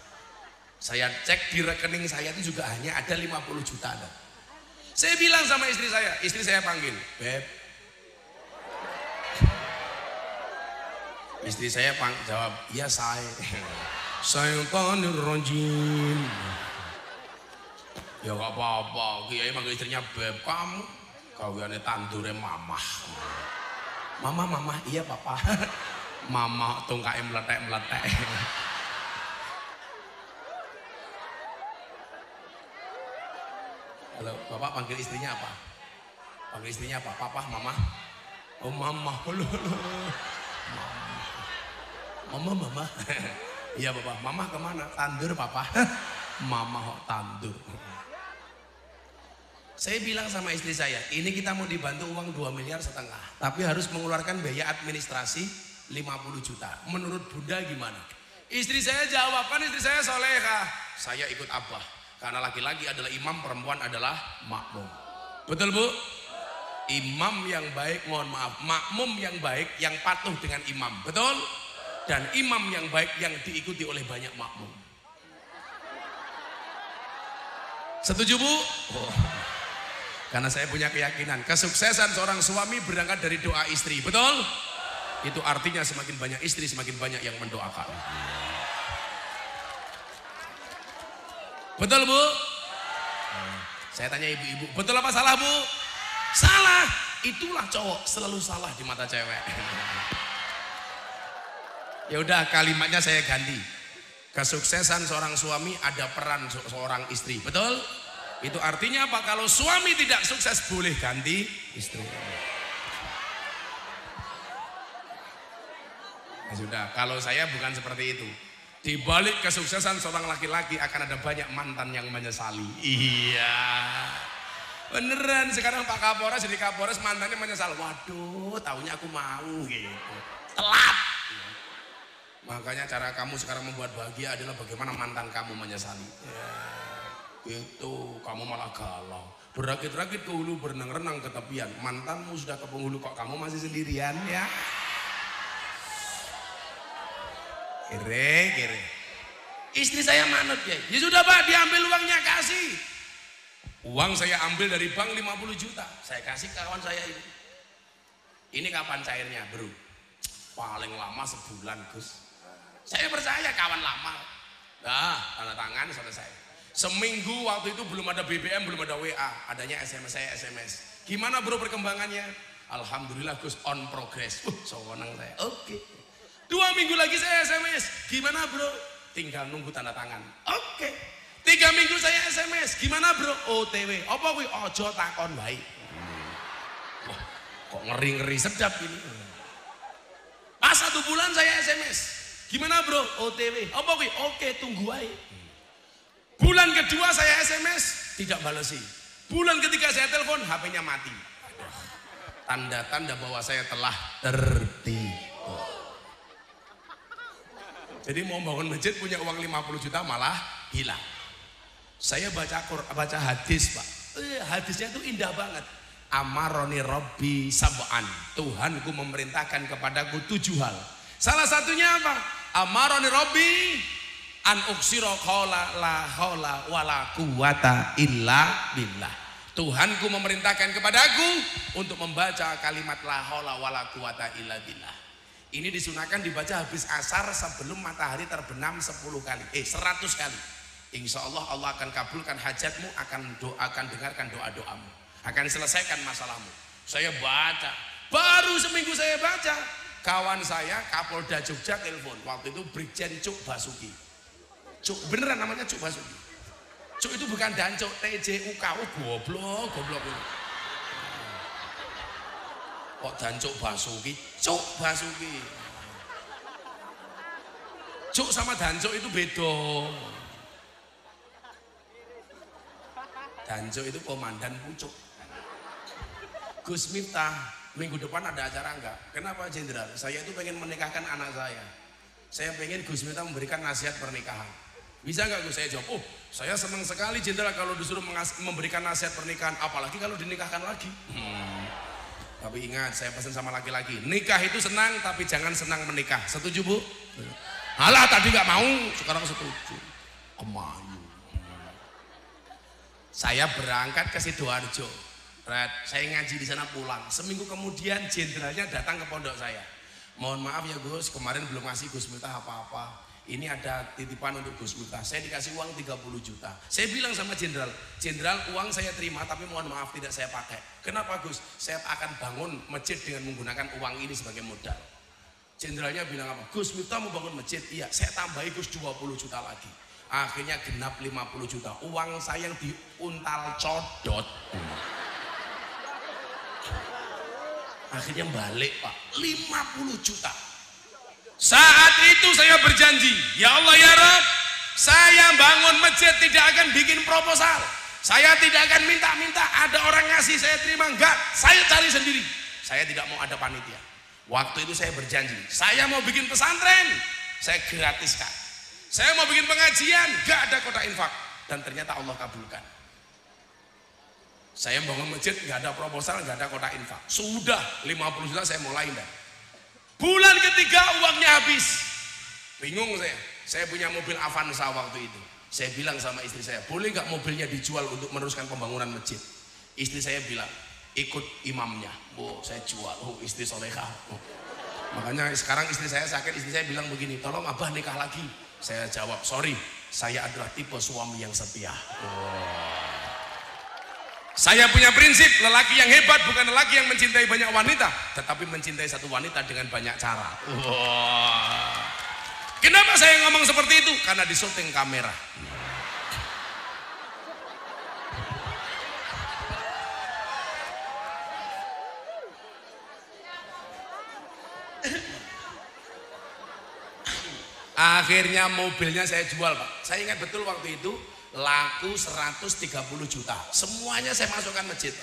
Saya cek di rekening saya itu juga hanya ada 50 juta ada. Saya bilang sama istri saya, istri saya panggil, Beb. Istri saya pang jawab, iya saya. [LAUGHS] saya Syaitanir rajim. Ya gak apa-apa, Kiai manggil istrinya Beb, kamu Kau kawiannya tandure mamah. Mama, mama, iya papa. [LAUGHS] mama tungkai meletek-meletek. Halo, bapak panggil istrinya apa? Panggil istrinya apa? Papa, mama? Oh mama. [LAUGHS] Mama, mama. [LAUGHS] Iya bapak, mama ke mana? Tandur papa. [LAUGHS] Mama kok tandur. Saya bilang sama istri saya, ini kita mau dibantu uang 2 miliar setengah. Tapi harus mengeluarkan biaya administrasi 50 juta. Menurut bunda gimana? Istri saya jawab, kan istri saya soleha. Saya ikut abah. Karena laki-laki adalah imam, perempuan adalah makmum. Betul bu? Imam yang baik, mohon maaf, makmum yang baik, yang patuh dengan imam. Betul? Dan imam yang baik yang diikuti oleh banyak makmum. Setuju bu? Oh. Karena saya punya keyakinan kesuksesan seorang suami berangkat dari doa istri. Betul? Itu artinya semakin banyak istri semakin banyak yang mendoakan. Betul bu? Saya tanya ibu-ibu, betul apa salah bu? Salah. Itulah cowok selalu salah di mata cewek. [LAUGHS] Ya udah kalimatnya saya ganti. Kesuksesan seorang suami ada peran seorang istri. Betul? Itu artinya apa? Kalau suami tidak sukses boleh ganti istri. Ya sudah, kalau saya bukan seperti itu. Di balik kesuksesan seorang laki-laki akan ada banyak mantan yang menyesali. Iya. Beneran sekarang Pak Kapolres jadi Kapolres mantannya menyesal. Waduh, tahunya aku mau gitu. Telat. Makanya cara kamu sekarang membuat bahagia adalah bagaimana mantan kamu menyesali. Ya, itu kamu malah galau. Berakit-rakit ke hulu, berenang-renang ke tepian. Mantanmu sudah ke penghulu kok kamu masih sendirian ya. Kere, kere. Istri saya manut ya. Ya sudah pak, diambil uangnya kasih. Uang saya ambil dari bank 50 juta. Saya kasih kawan saya ini. Ini kapan cairnya bro? Paling lama sebulan Gus. Saya percaya kawan lama. Nah, tanda tangan selesai. Seminggu waktu itu belum ada BBM, belum ada WA. Adanya SMS saya SMS. Gimana bro perkembangannya? Alhamdulillah Gus on progress. Uh, sewenang saya. Oke. Okay. Dua minggu lagi saya SMS. Gimana bro? Tinggal nunggu tanda tangan. Oke. Okay. Tiga minggu saya SMS. Gimana bro? OTW. Apa kuwi? Ojo takon baik. Wah, kok ngeri-ngeri sedap ini. Pas satu bulan saya SMS. Gimana bro? OTW. Apa kuwi? Oke, tunggu aja. Bulan kedua saya SMS, tidak balesi. Bulan ketiga saya telepon, HP-nya mati. Tanda-tanda bahwa saya telah tertipu. Jadi mau bangun masjid punya uang 50 juta malah hilang. Saya baca baca hadis pak. Eh, hadisnya itu indah banget. Amaroni Robbi sab'an. Tuhanku memerintahkan kepadaku tujuh hal. Salah satunya apa? Amaroni Robbi an uksiro kola la hola wala quwata illa billah. Tuhanku memerintahkan kepadaku untuk membaca kalimat la hola wala quwata illa billah. Ini disunahkan dibaca habis asar sebelum matahari terbenam 10 kali, eh 100 kali. Insya Allah Allah akan kabulkan hajatmu, akan doakan dengarkan doa-doamu, akan selesaikan masalahmu. Saya baca, baru seminggu saya baca, kawan saya Kapolda Jogja telepon, waktu itu Brigjen Cuk Basuki. Cuk, beneran namanya Cuk Basuki. Cuk itu bukan dancuk, TJUK, oh goblok, goblok. Kok dancuk Basuki? Cuk Basuki. Cuk sama dancuk itu beda. Dancuk itu komandan pucuk. Gus Miftah, minggu depan ada acara enggak? Kenapa jenderal? Saya itu pengen menikahkan anak saya. Saya pengen Gus Miftah memberikan nasihat pernikahan. Bisa nggak Gus? Saya jawab, oh saya senang sekali jenderal kalau disuruh memberikan nasihat pernikahan. Apalagi kalau dinikahkan lagi. Hmm. Tapi ingat, saya pesan sama laki-laki, nikah itu senang tapi jangan senang menikah. Setuju bu? Alah tadi nggak mau, sekarang setuju. Kemayu. Saya berangkat ke Sidoarjo. Red, saya ngaji di sana pulang. Seminggu kemudian jenderalnya datang ke pondok saya. Mohon maaf ya Gus, kemarin belum ngasih Gus Miftah apa-apa. Ini ada titipan untuk Gus Miftah. Saya dikasih uang 30 juta. Saya bilang sama jenderal, jenderal uang saya terima tapi mohon maaf tidak saya pakai. Kenapa Gus? Saya akan bangun masjid dengan menggunakan uang ini sebagai modal. Jenderalnya bilang apa? Gus Miftah mau bangun masjid? Iya, saya tambahi Gus 20 juta lagi. Akhirnya genap 50 juta. Uang saya yang diuntal codot. Akhirnya balik Pak, 50 juta. Saat itu saya berjanji, ya Allah ya Rob, saya bangun masjid tidak akan bikin proposal. Saya tidak akan minta-minta ada orang ngasih saya terima enggak, saya cari sendiri. Saya tidak mau ada panitia. Waktu itu saya berjanji, saya mau bikin pesantren, saya gratiskan. Saya mau bikin pengajian, enggak ada kota infak dan ternyata Allah kabulkan. Saya bangun masjid, nggak ada proposal, nggak ada kota infak. Sudah 50 juta saya mulai dah. Bulan ketiga uangnya habis. Bingung saya. Saya punya mobil Avanza waktu itu. Saya bilang sama istri saya, boleh nggak mobilnya dijual untuk meneruskan pembangunan masjid? Istri saya bilang, ikut imamnya. Oh, saya jual. Oh, istri solehah. Oh. Makanya sekarang istri saya sakit, istri saya bilang begini, tolong abah nikah lagi. Saya jawab, sorry, saya adalah tipe suami yang setia. Oh. Saya punya prinsip, lelaki yang hebat bukan lelaki yang mencintai banyak wanita, tetapi mencintai satu wanita dengan banyak cara. Wow. Kenapa saya ngomong seperti itu? Karena di syuting kamera. Akhirnya mobilnya saya jual, Pak. Saya ingat betul waktu itu laku 130 juta. Semuanya saya masukkan masjid.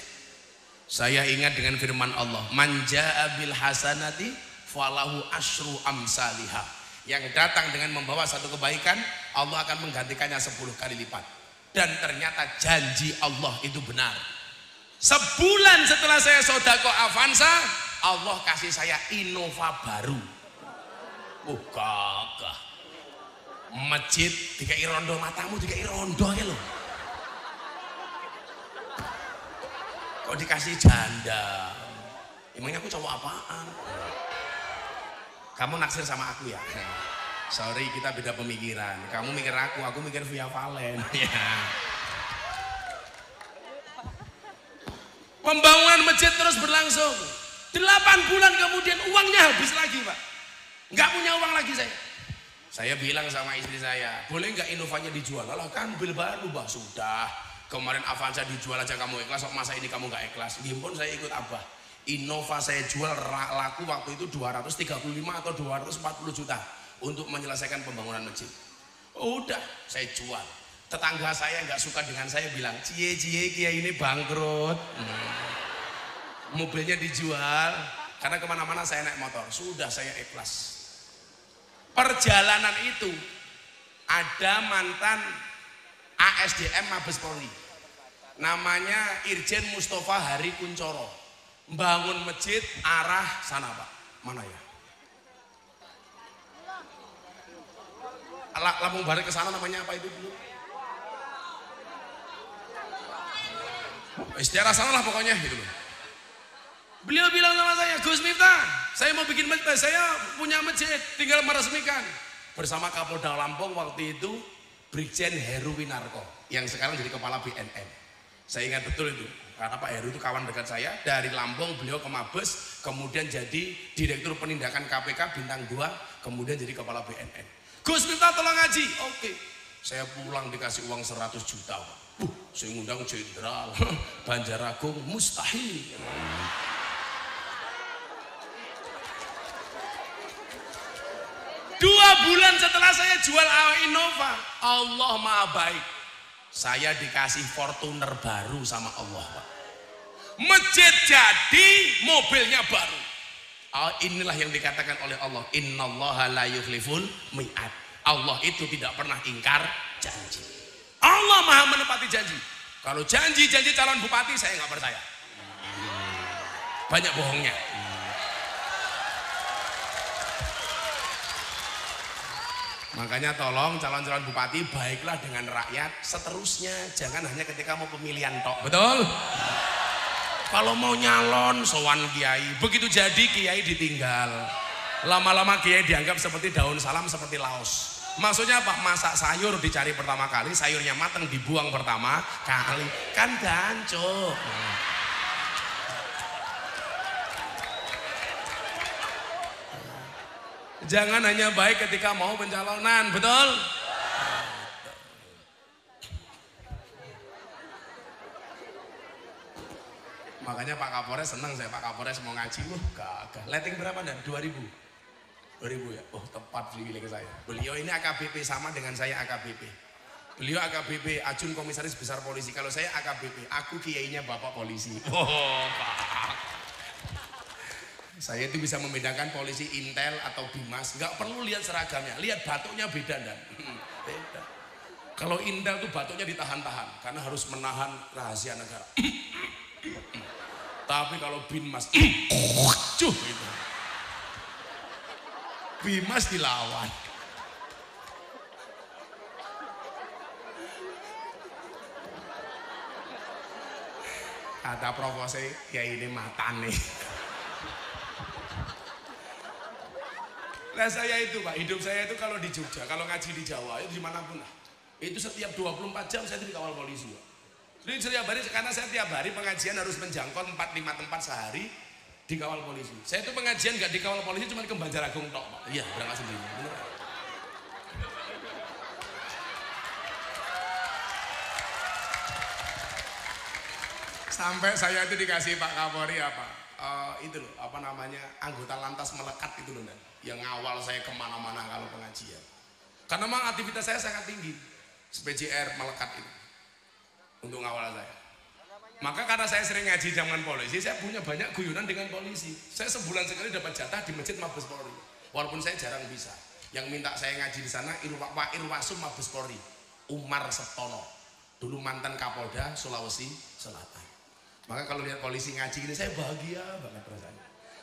Saya ingat dengan firman Allah, manja abil hasanati falahu asru amsaliha. Yang datang dengan membawa satu kebaikan, Allah akan menggantikannya 10 kali lipat. Dan ternyata janji Allah itu benar. Sebulan setelah saya sodako Avanza, Allah kasih saya Innova baru. Oh gagah masjid tiga rondo matamu tiga rondo ya lo kok dikasih janda? Emangnya aku cowok apaan? Kamu naksir sama aku ya? Sorry kita beda pemikiran. Kamu mikir aku aku mikir via valen. [LAUGHS] Ya. Pembangunan masjid terus berlangsung. Delapan bulan kemudian uangnya habis lagi pak. Nggak punya uang lagi saya saya bilang sama istri saya, boleh nggak Innovanya dijual? Lah kan mobil baru bah sudah. Kemarin Avanza dijual aja kamu ikhlas, kok masa ini kamu nggak ikhlas? Gimpun saya ikut Abah. Innova saya jual laku waktu itu 235 atau 240 juta untuk menyelesaikan pembangunan masjid. Udah, saya jual. Tetangga saya nggak suka dengan saya bilang, cie cie kia ini bangkrut. Hmm. Mobilnya dijual, karena ke mana-mana saya naik motor. Sudah saya ikhlas perjalanan itu ada mantan ASDM Mabes Polri. Namanya Irjen Mustafa Hari Kuncoro. Bangun masjid arah sana Pak. Mana ya? Lampung Barat ke sana namanya apa itu dulu? Istiara sana lah pokoknya gitu loh Beliau bilang sama saya, Gus Miftah, saya mau bikin masjid, saya punya masjid, tinggal meresmikan. Bersama Kapolda Lampung waktu itu, Brigjen Heru Winarko, yang sekarang jadi kepala BNN. Saya ingat betul itu, karena Pak Heru itu kawan dekat saya, dari Lampung beliau ke Mabes, kemudian jadi Direktur Penindakan KPK Bintang 2, kemudian jadi kepala BNN. Gus Miftah tolong ngaji, oke. Saya pulang dikasih uang 100 juta. Uh, saya ngundang jenderal, [LAUGHS] Banjaragung, mustahil. Dua bulan setelah saya jual Innova, Allah maha baik. Saya dikasih Fortuner baru sama Allah. Pak. Masjid jadi, mobilnya baru. Oh, inilah yang dikatakan oleh Allah. Innallaha la yukhliful mi'at. Allah itu tidak pernah ingkar janji. Allah maha menepati janji. Kalau janji-janji calon bupati saya nggak percaya. Banyak bohongnya. Makanya tolong calon-calon bupati baiklah dengan rakyat seterusnya. Jangan hanya ketika mau pemilihan tok. Betul? Kalau mau nyalon sowan kiai, begitu jadi kiai ditinggal. Lama-lama kiai dianggap seperti daun salam seperti laos. Maksudnya apa? Masak sayur dicari pertama kali, sayurnya matang dibuang pertama kali. Kan dancuk. Jangan hanya baik ketika mau pencalonan, betul? Makanya Pak Kapolres senang saya Pak Kapolres mau ngaji, wah gagah. Letting berapa dan 2000? 2000 ya? Oh tepat feeling saya. Beliau ini AKBP sama dengan saya AKBP. Beliau AKBP, Ajun Komisaris Besar Polisi. Kalau saya AKBP, aku kiainya Bapak Polisi. Oh Pak. Saya itu bisa membedakan polisi Intel atau Bimas. Nggak perlu lihat seragamnya, lihat batuknya beda dan [LAUGHS] beda. Kalau Intel tuh batuknya ditahan-tahan karena harus menahan rahasia negara. Tapi kalau Binmas, [COUGHS] cuh gitu. Bimas dilawan. Kata provose ya ini matane. Nah saya itu pak, hidup saya itu kalau di Jogja, kalau ngaji di Jawa, itu di mana pun lah. Itu setiap 24 jam saya itu dikawal polisi. Jadi setiap hari, karena saya tiap hari pengajian harus menjangkau 4-5 tempat sehari, dikawal polisi. Saya itu pengajian gak dikawal polisi, cuma ke Banjaragung tok pak. Iya, berangkat sendiri. Bener. Sampai saya itu dikasih Pak Kapolri apa? Uh, itu loh, apa namanya, anggota lantas melekat itu loh, Dan. Yang ngawal saya ke mana-mana kalau pengajian. Karena memang aktivitas saya sangat tinggi, SPJR melekat itu, untuk ngawal saya. Maka karena saya sering ngaji zaman polisi, saya punya banyak guyonan dengan polisi. Saya sebulan sekali dapat jatah di masjid Mabes Polri, walaupun saya jarang bisa. Yang minta saya ngaji di sana Irwa, Irwasum Mabes Polri, Umar Septono, dulu mantan Kapolda Sulawesi Selatan. Maka kalau lihat polisi ngaji ini saya bahagia banget rasanya.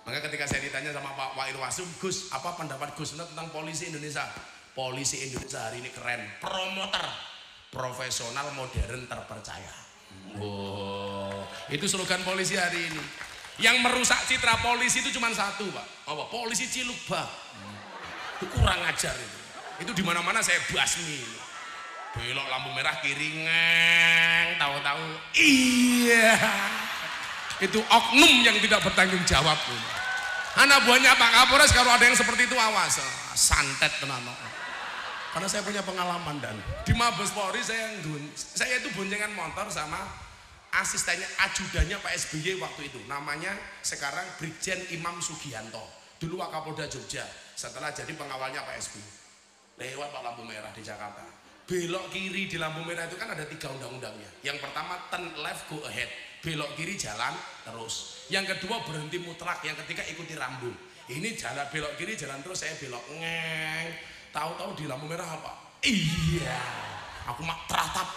Maka ketika saya ditanya sama Pak Pak Irwasum, Gus, apa pendapat Gus tentang polisi Indonesia? Polisi Indonesia hari ini keren, promoter, profesional, modern, terpercaya. Oh, itu slogan polisi hari ini. Yang merusak citra polisi itu cuma satu, Pak. Apa? Polisi Cilubak. Itu kurang ajar itu. Itu di mana-mana saya basmi. Belok lampu merah kiri ngeng, tahu-tahu iya. Itu oknum yang tidak bertanggung jawab. Anak buahnya Pak Kapolres kalau ada yang seperti itu awas, santet tenan. Karena saya punya pengalaman dan di Mabes Polri saya yang saya itu boncengan motor sama asistennya ajudannya Pak SBY waktu itu. Namanya sekarang Brigjen Imam Sugianto. Dulu Wakapolda Jogja. Setelah jadi pengawalnya Pak SBY. Lewat Pak lampu merah di Jakarta. Belok kiri di lampu merah itu kan ada tiga undang-undangnya. Yang pertama turn left go ahead. Belok kiri jalan terus. Yang kedua berhenti mutlak. Yang ketiga ikuti rambu. Ini jalan belok kiri jalan terus saya belok ngeng Tahu-tahu di lampu merah apa? Iya, aku mak teratap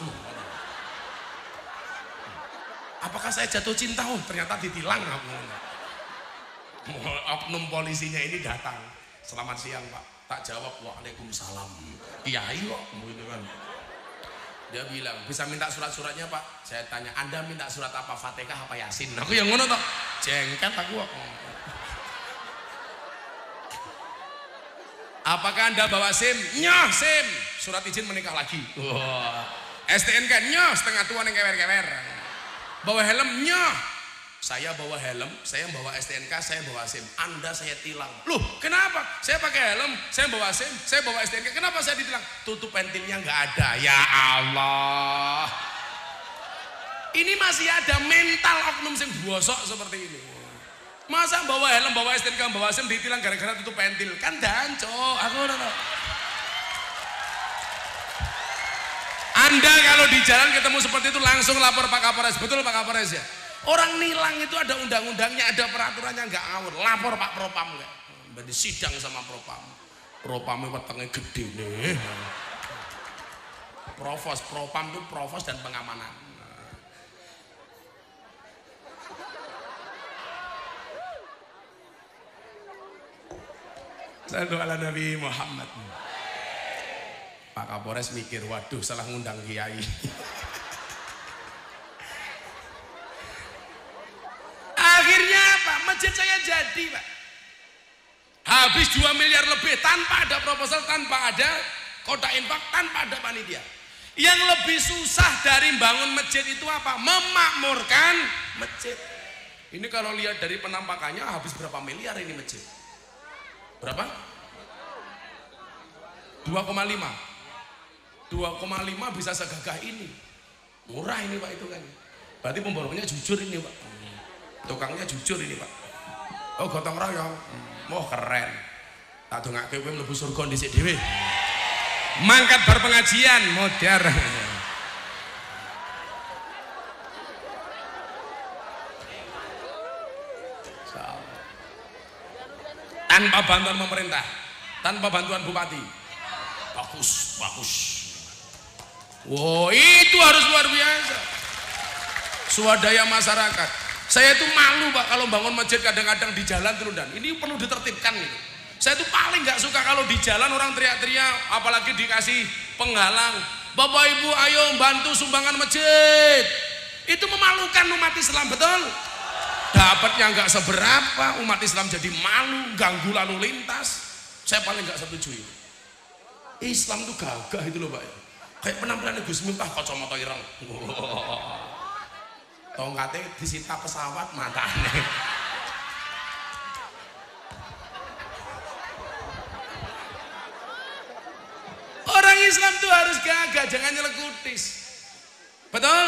Apakah saya jatuh cinta? Oh, ternyata ditilang aku. Oknum polisinya ini datang. Selamat siang Pak. Tak jawab, Waalaikumsalam. Kiai begitu kan. Dia bilang, bisa minta surat-suratnya Pak? Saya tanya, Anda minta surat apa? Fatihah apa Yasin? Aku yang ngono toh. Jengket aku. Apakah Anda bawa SIM? Nyah SIM. Surat izin menikah lagi. Wah. STNK nyah setengah tua yang kewer-kewer. Bawa helm nyah. Saya bawa helm, saya bawa STNK, saya bawa SIM. Anda saya tilang. Loh, kenapa? Saya pakai helm, saya bawa SIM, saya bawa STNK. Kenapa saya ditilang? Tutup pentilnya nggak ada. Ya Allah. Ini masih ada mental oknum yang bosok seperti ini. Masa bawa helm, bawa STNK, bawa SIM ditilang gara-gara tutup pentil? Kan danco. Aku. Anda kalau di jalan ketemu seperti itu langsung lapor Pak Kapolres. Betul Pak Kapolres ya? Orang nilang itu ada undang-undangnya, ada peraturannya nggak ngawur. Lapor Pak Propam nggak? Berarti sidang sama Propam. Propam wetenge gede nih. Provos, Propam itu provos dan pengamanan. Sallu ala Nabi Muhammad. Pak Kapolres mikir, waduh salah ngundang kiai. Akhirnya apa? Masjid saya jadi, Pak. Habis 2 miliar lebih tanpa ada proposal, tanpa ada kota infak, tanpa ada panitia. Yang lebih susah dari bangun masjid itu apa? Memakmurkan masjid. Ini kalau lihat dari penampakannya habis berapa miliar ini masjid? Berapa? 2,5. 2,5 bisa segagah ini. Murah ini Pak itu kan. Berarti pemborongnya jujur ini Pak. Tukangnya jujur ini Pak. Oh gotong royong. Oh keren. Tak dongake kowe mlebu surga dhisik dhewe. Mangkat berpengajian modern. [LAUGHS] Tanpa bantuan pemerintah, tanpa bantuan bupati. Bagus, bagus. Wow, itu harus luar biasa. Swadaya masyarakat. Saya itu malu pak kalau bangun masjid kadang-kadang di jalan turun dan ini perlu ditertibkan gitu. Saya itu paling nggak suka kalau di jalan orang teriak-teriak, apalagi dikasih penghalang. Bapak Ibu ayo bantu sumbangan masjid. Itu memalukan umat Islam betul. Dapatnya nggak seberapa, umat Islam jadi malu, ganggu lalu lintas. Saya paling nggak setuju itu. Islam itu gagah itu loh pak. Kayak penampilan Gus Miftah kacamata ireng. Tongkatnya disita pesawat matanya. Orang Islam tuh harus gagah, jangan nyelekutis. Betul?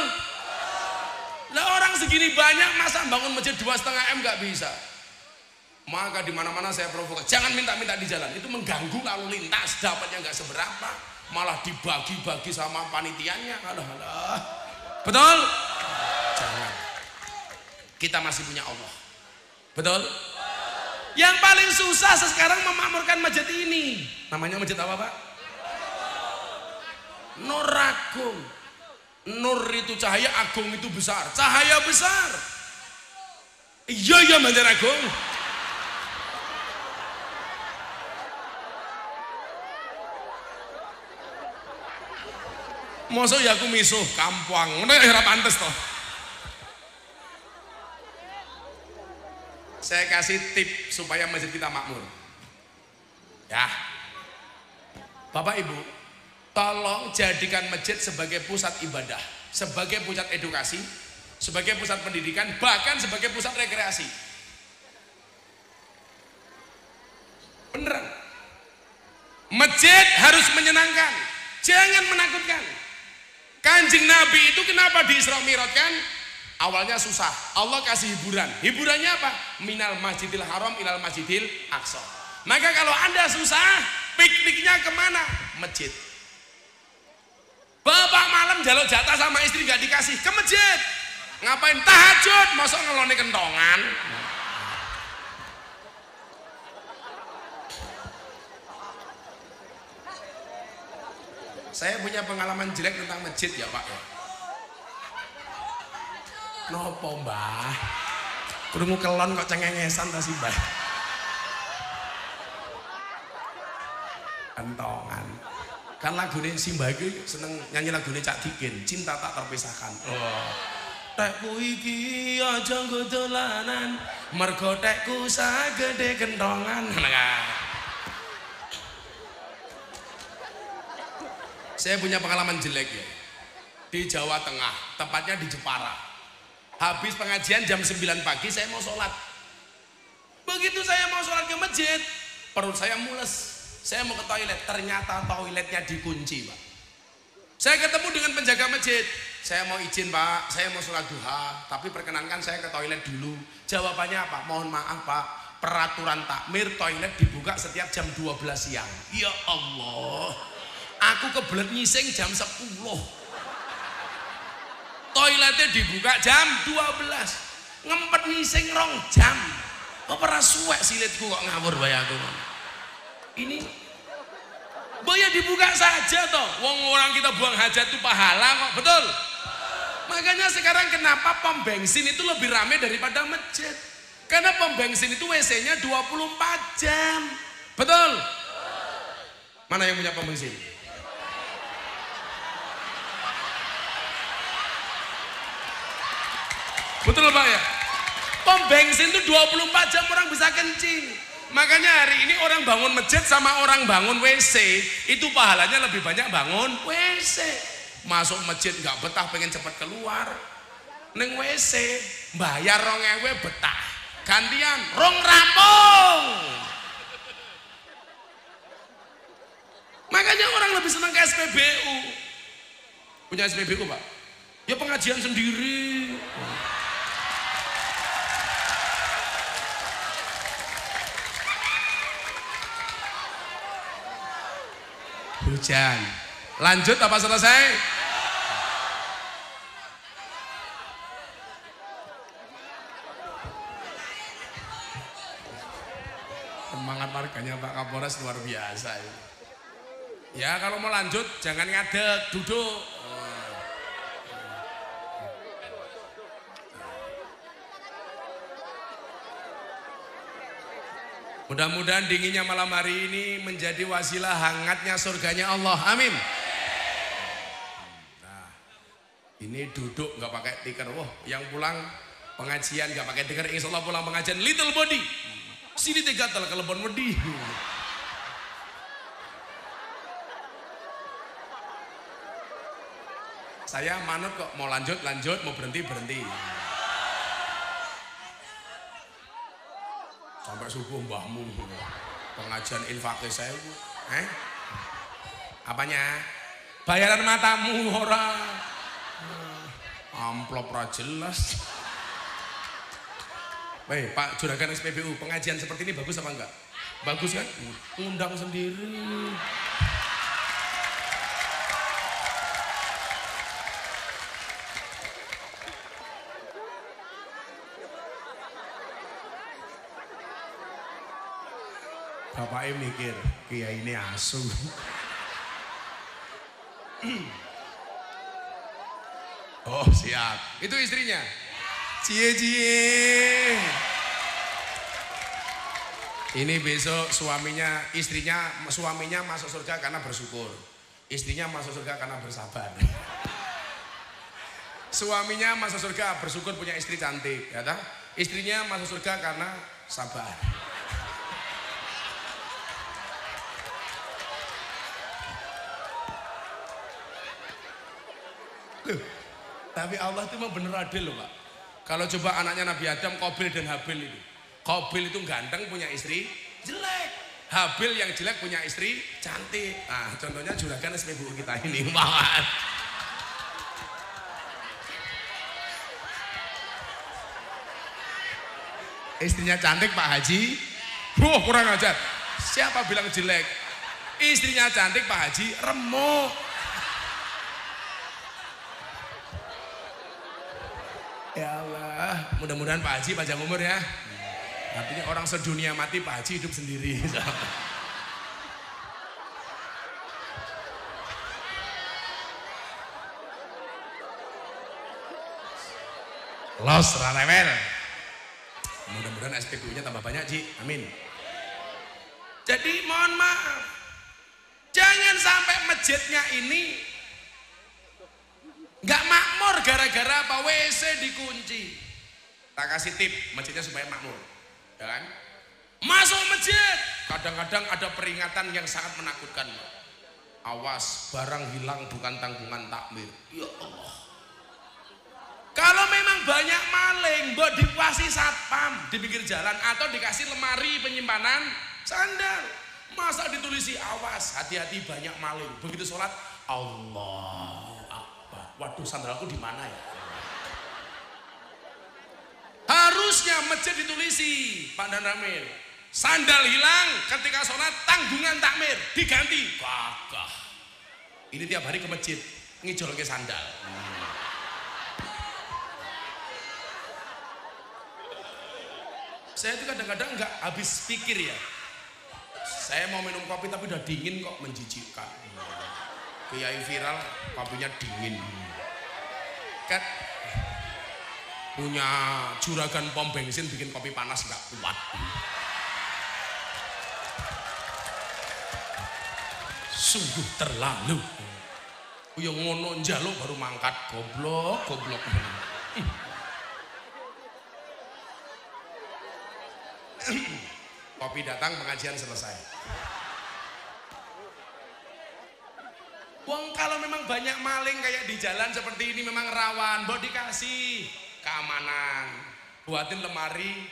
Lah orang segini banyak masa bangun masjid dua setengah m nggak bisa. Maka di mana-mana saya provokasi, jangan minta-minta di jalan, itu mengganggu lalu lintas, dapatnya nggak seberapa, malah dibagi-bagi sama panitiannya. Alah, alah. Betul? Kita masih punya Allah. Betul? Yang paling susah sekarang memakmurkan masjid ini. Namanya masjid apa, Pak? Nur Agung. Nur itu cahaya, agung itu besar. Cahaya besar. Iya, iya, Banjar Agung. Masa ya aku misuh kampung, ngono ya ora pantes toh. Saya kasih tip supaya masjid kita makmur. Ya. Bapak Ibu, tolong jadikan masjid sebagai pusat ibadah, sebagai pusat edukasi, sebagai pusat pendidikan, bahkan sebagai pusat rekreasi. Beneran. Masjid harus menyenangkan, jangan menakutkan. Kanjeng Nabi itu kenapa di Isra? Awalnya susah. Allah kasih hiburan. Hiburannya apa? Minal Masjidil Haram ilal Masjidil Aqsa. Maka kalau Anda susah, pikniknya ke mana? Masjid. Bapak malam jaluk jatah sama istri gak dikasih ke masjid. Ngapain? Tahajud, masuk ngeloni kentongan. Saya punya pengalaman jelek tentang masjid ya Pak ya. Nopo mbah? Kurungu kelon kok cengengesan ta sih mbah? Kentongan. Kan lagune si mbah iki seneng nyanyi lagune Cak Dikin, Cinta Tak Terpisahkan. Oh. Tekku iki aja nggo dolanan, mergo tekku sagede kentongan. Nah, Saya punya pengalaman jelek ya. Di Jawa Tengah, tepatnya di Jepara. Habis pengajian jam 9 pagi saya mau sholat. Begitu saya mau sholat ke masjid, perut saya mules. Saya mau ke toilet, ternyata toiletnya dikunci Pak. Saya ketemu dengan penjaga masjid. Saya mau izin Pak, saya mau sholat duha, tapi perkenankan saya ke toilet dulu. Jawabannya apa? Mohon maaf Pak, peraturan takmir toilet dibuka setiap jam 12 siang. Ya Allah, aku kebelet nyising jam 10 toiletnya dibuka jam 12 ngempet nyising rong jam. Kok pernah suwek silitku kok ngawur bayaku ini? Boya dibuka saja toh. Wong orang kita buang hajat itu pahala kok betul? Makanya sekarang kenapa pom bensin itu lebih rame daripada masjid? Karena pom bensin itu WC nya 24 jam. Betul? Mana yang punya pom bensin Betul Pak ya? Pom bensin itu 24 jam orang bisa kencing. Makanya hari ini orang bangun masjid sama orang bangun WC itu pahalanya lebih banyak bangun WC. Masuk masjid nggak betah pengen cepat keluar. Neng WC bayar rong ewe betah. Gantian rong rampung. Makanya orang lebih senang ke SPBU. Punya SPBU pak? Ya pengajian sendiri. Hujan. Lanjut apa selesai? Semangat warganya Pak Kapolres luar biasa. Ya. ya kalau mau lanjut jangan ngadek, duduk. Mudah-mudahan dinginnya malam hari ini menjadi wasilah hangatnya surganya Allah. Amin. Nah, ini duduk nggak pakai tikar. Wah, yang pulang pengajian nggak pakai tikar. Insya Allah pulang pengajian little body. Sini tiga tel kelebon wedi. Saya manut kok mau lanjut lanjut mau berhenti berhenti. Sampai subuh mbahmu pengajian infak saya eh apanya bayaran matamu orang amplop ra jelas Baik, Pak Juragan SPBU, pengajian seperti ini bagus apa enggak? Bagus kan? Undang sendiri. Bapaknya mikir, kiai ini asu. oh siap, itu istrinya. Cie cie. Ini besok suaminya, istrinya, suaminya masuk surga karena bersyukur. Istrinya masuk surga karena bersabar. [LAUGHS] Suaminya masuk surga bersyukur punya istri cantik, ya tak? Istrinya masuk surga karena sabar. Loh, tapi Allah itu memang bener adil loh Pak. Kalau coba anaknya Nabi Adam, Kobil dan Habil itu. Kobil itu ganteng punya istri jelek. Habil yang jelek punya istri cantik. Nah contohnya juragan SPBU kita ini. [LAUGHS] Banget. Istrinya cantik Pak Haji. Wah kurang ajar. Siapa bilang jelek? Istrinya cantik Pak Haji remuk. Ya Allah, mudah-mudahan Pak Haji panjang umur ya. Artinya orang sedunia mati Pak Haji hidup sendiri. [LAUGHS] Los Ranewel. Mudah-mudahan SPBU-nya tambah banyak, Ji. Amin. Jadi mohon maaf. Jangan sampai masjidnya ini nggak makmur gara-gara apa WC dikunci. Tak kasih tip masjidnya supaya makmur. Ya kan? Masuk masjid. Kadang-kadang ada peringatan yang sangat menakutkan. Awas, barang hilang bukan tanggungan takmir. Ya Allah. Kalau memang banyak maling, buat dikasih satpam di pinggir jalan atau dikasih lemari penyimpanan sandal. Masa ditulisi awas, hati-hati banyak maling. Begitu sholat, Allah Akbar. Waduh, sandalku di mana ya? Harusnya masjid ditulisi, Pak Dan. Sandal hilang ketika sholat tanggungan takmir diganti. Gagah. Ini tiap hari ke masjid ngijol ke sandal. Saya itu kadang-kadang nggak habis pikir ya. Saya mau minum kopi tapi udah dingin kok menjijikkan. Kiai viral kopinya dingin. Kan punya juragan pom bensin bikin kopi panas nggak kuat. Sungguh terlalu. Yang ngono njalo baru mangkat goblok, goblok. Kopi datang, pengajian selesai. Wong kalau memang banyak maling kayak di jalan seperti ini memang rawan, buat dikasih keamanan, buatin lemari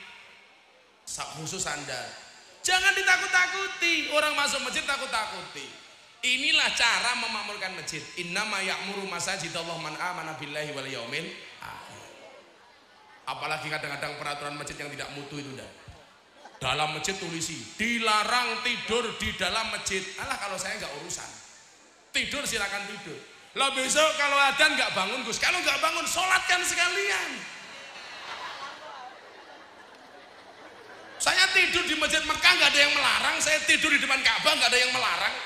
khusus Anda. Jangan ditakut-takuti, orang masuk masjid takut-takuti. Inilah cara memakmurkan masjid. Innama ya'muru masajidallah man amana billahi wal yaumil. Apalagi kadang-kadang peraturan masjid yang tidak mutu itu dah. Dalam masjid tulisi, dilarang tidur di dalam masjid. Alah kalau saya nggak urusan tidur silakan tidur lah besok kalau ada nggak bangun Gus. Kalau nggak bangun sholatkan sekalian. Saya tidur di masjid Mekah nggak ada yang melarang. Saya tidur di depan Ka'bah nggak ada yang melarang.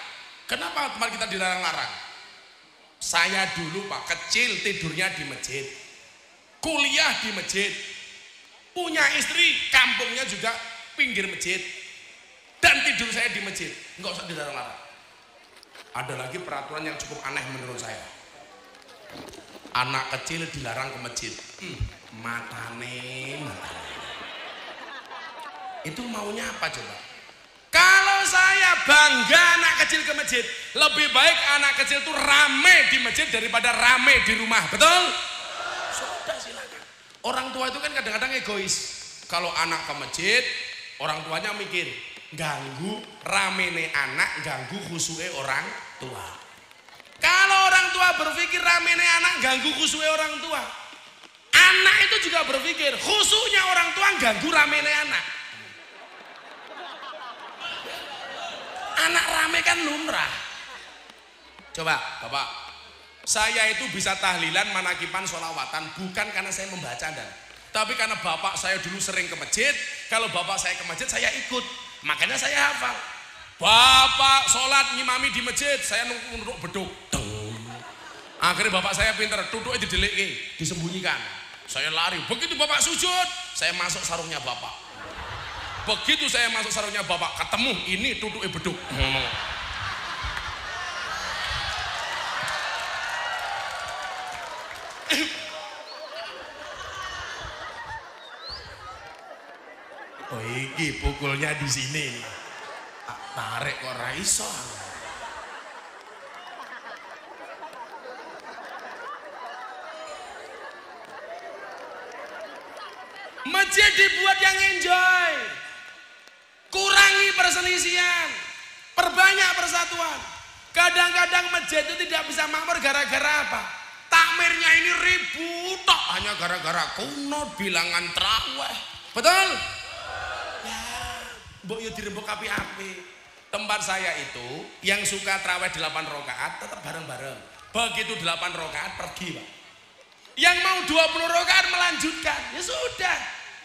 Kenapa teman kita dilarang-larang? Saya dulu pak kecil tidurnya di masjid. Kuliah di masjid. Punya istri kampungnya juga pinggir masjid. Dan tidur saya di masjid. Nggak usah dilarang-larang ada lagi peraturan yang cukup aneh menurut saya. Anak kecil dilarang ke masjid. Hmm, matane. Itu maunya apa coba? Kalau saya bangga anak kecil ke masjid, lebih baik anak kecil itu rame di masjid daripada rame di rumah. Betul? Sudah silakan. Orang tua itu kan kadang-kadang egois. Kalau anak ke masjid, orang tuanya mikir, ganggu ramene anak, ganggu khusuke orang tua. Kalau orang tua berpikir ramene anak ganggu khususnya orang tua. Anak itu juga berpikir khususnya orang tua ganggu ramene anak. Anak rame kan lumrah. Coba Bapak, saya itu bisa tahlilan, manakipan, solawatan bukan karena saya membaca dan tapi karena bapak saya dulu sering ke masjid, kalau bapak saya ke masjid saya ikut, makanya saya hafal. Bapak sholat ngimami di masjid, saya nunggu beduk. Akhirnya bapak saya pintar, duduknya dideliki, disembunyikan. Saya lari, begitu bapak sujud, saya masuk sarungnya bapak. Begitu saya masuk sarungnya bapak, ketemu ini duduknya beduk. Oh iki pukulnya di sini tarik kok ora iso. Masjid dibuat yang enjoy. Kurangi perselisihan. Perbanyak persatuan. Kadang-kadang masjid itu tidak bisa makmur gara-gara apa? Takmirnya ini ribut tok hanya gara-gara kuno bilangan terawih. Betul? Ya, mbok yo dirembuk api-api tempat saya itu yang suka terawih 8 rakaat tetap bareng-bareng. Begitu 8 rakaat pergi, Pak. Yang mau 20 rakaat melanjutkan. Ya sudah.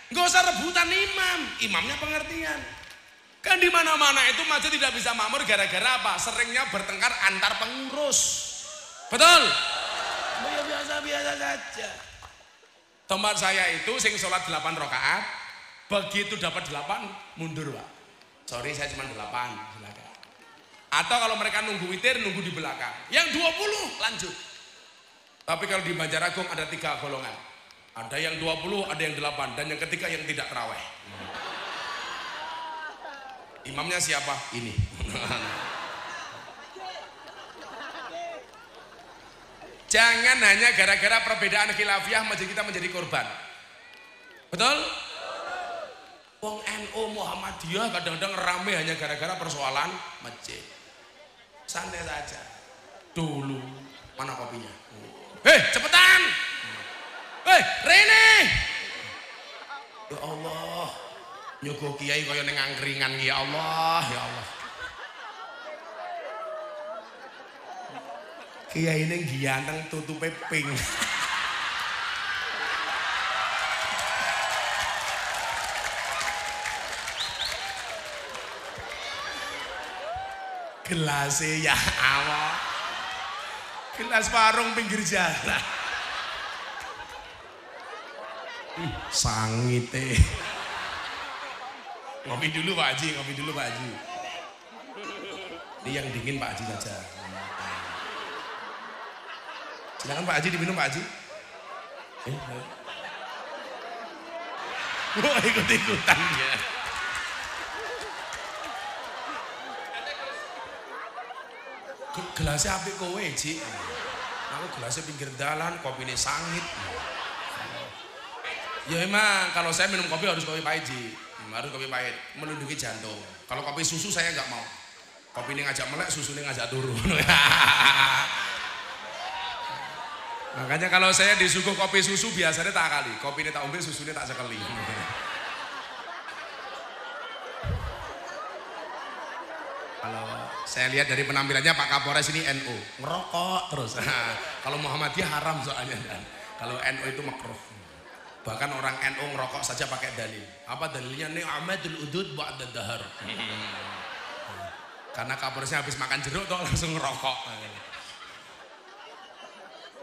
Enggak usah rebutan imam. Imamnya pengertian. Kan di mana-mana itu masjid tidak bisa makmur gara-gara apa? Seringnya bertengkar antar pengurus. Betul? Ya biasa-biasa saja. Tempat saya itu sing sholat 8 rakaat, begitu dapat 8 mundur, Pak. Sorry saya cuma 8, silakan. Atau kalau mereka nunggu witir, nunggu di belakang. Yang 20 lanjut. Tapi kalau di Banjaragung ada tiga golongan. Ada yang 20, ada yang 8, dan yang ketiga yang tidak terawih. Imamnya siapa? Ini. Jangan hanya gara-gara perbedaan khilafiah masjid kita menjadi korban. Betul? Wong NU Muhammadiyah kadang-kadang rame hanya gara-gara persoalan masjid. Santai saja. Dulu mana kopinya? Hei, cepetan! Hei, Rene! Ya Allah, nyuguh kiai kaya ning angkringan ya Allah, ya Allah. Kiai ning ganteng tutupe pink. [LAUGHS] gelasnya ya Allah gelas warung pinggir jalan. Sangite. Ngopi dulu Pak Haji ngopi dulu Pak Haji. Ini yang dingin Pak Haji saja. Silakan Pak Haji diminum Pak Haji. Eh, Wah ikut-ikutan ya Gelasnya apik kowe, Ji. Aku gelasnya pinggir dalan, kopi ini sangit. Ya emang kalau saya minum kopi harus kopi pahit, Ji. Hmm, Harus kopi pahit, melindungi jantung. Kalau kopi susu saya nggak mau. Kopi ini ngajak melek, susu ini ngajak turun. [LAUGHS] Makanya kalau saya disuguh kopi susu biasanya tak kali. Kopi ini tak ambil, ini tak sekali. Kalau saya lihat dari penampilannya Pak Kapolres ini NU, ngerokok terus. [LAUGHS] Kalau Muhammadiyah haram soalnya. Kalau NU itu makruh. Bahkan orang NU ngerokok saja pakai dalil. Apa dalilnya? Nih Ahmadul Udud ba'da dahar. [LAUGHS] Karena Kapolresnya habis makan jeruk tuh langsung ngerokok.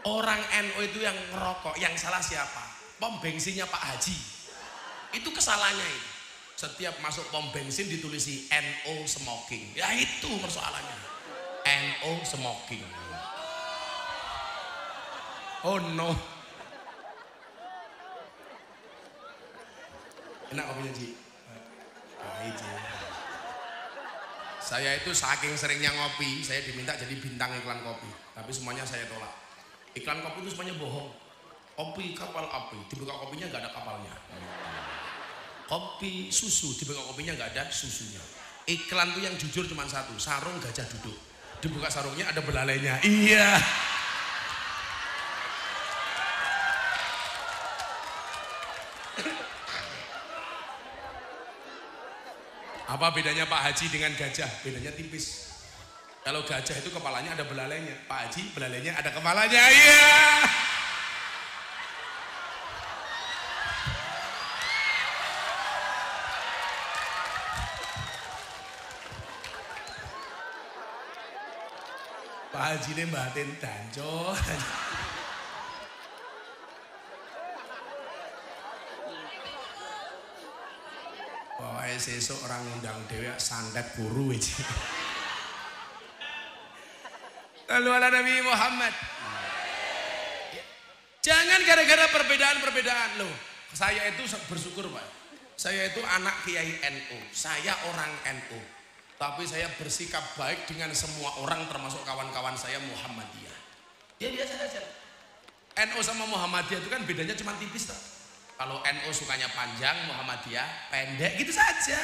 Orang NU itu yang ngerokok, yang salah siapa? Pom bensinnya Pak Haji. Itu kesalahannya itu. Setiap masuk pom bensin ditulisi NO smoking. Ya itu persoalannya. NO smoking. Oh no. Enak kopinya? Pahit Ji. Saya itu saking seringnya ngopi, saya diminta jadi bintang iklan kopi. Tapi semuanya saya tolak. Iklan kopi itu semuanya bohong. Kopi kapal api, dibuka kopinya nggak ada kapalnya. Kopi susu, dibuka kopinya nggak ada susunya. Iklan tuh yang jujur cuma satu, sarung gajah duduk. Dibuka sarungnya ada belalainya. Iya. Apa bedanya Pak Haji dengan gajah? Bedanya tipis. Kalau gajah itu kepalanya ada belalainya. Pak Haji belalainya ada kepalanya. Iya. Pak Haji ini batin danco. Pokoknya sesuk orang ngundang dewa santet guru aja. Lalu ala Nabi Muhammad. Jangan gara-gara perbedaan-perbedaan loh. Saya itu bersyukur Pak. Saya itu anak Kiai NU. Saya orang NU. Tapi saya bersikap baik dengan semua orang termasuk kawan-kawan saya Muhammadiyah. Ya biasa saja. NU sama Muhammadiyah itu kan bedanya cuma tipis toh. Kalau NU sukanya panjang, Muhammadiyah pendek gitu saja.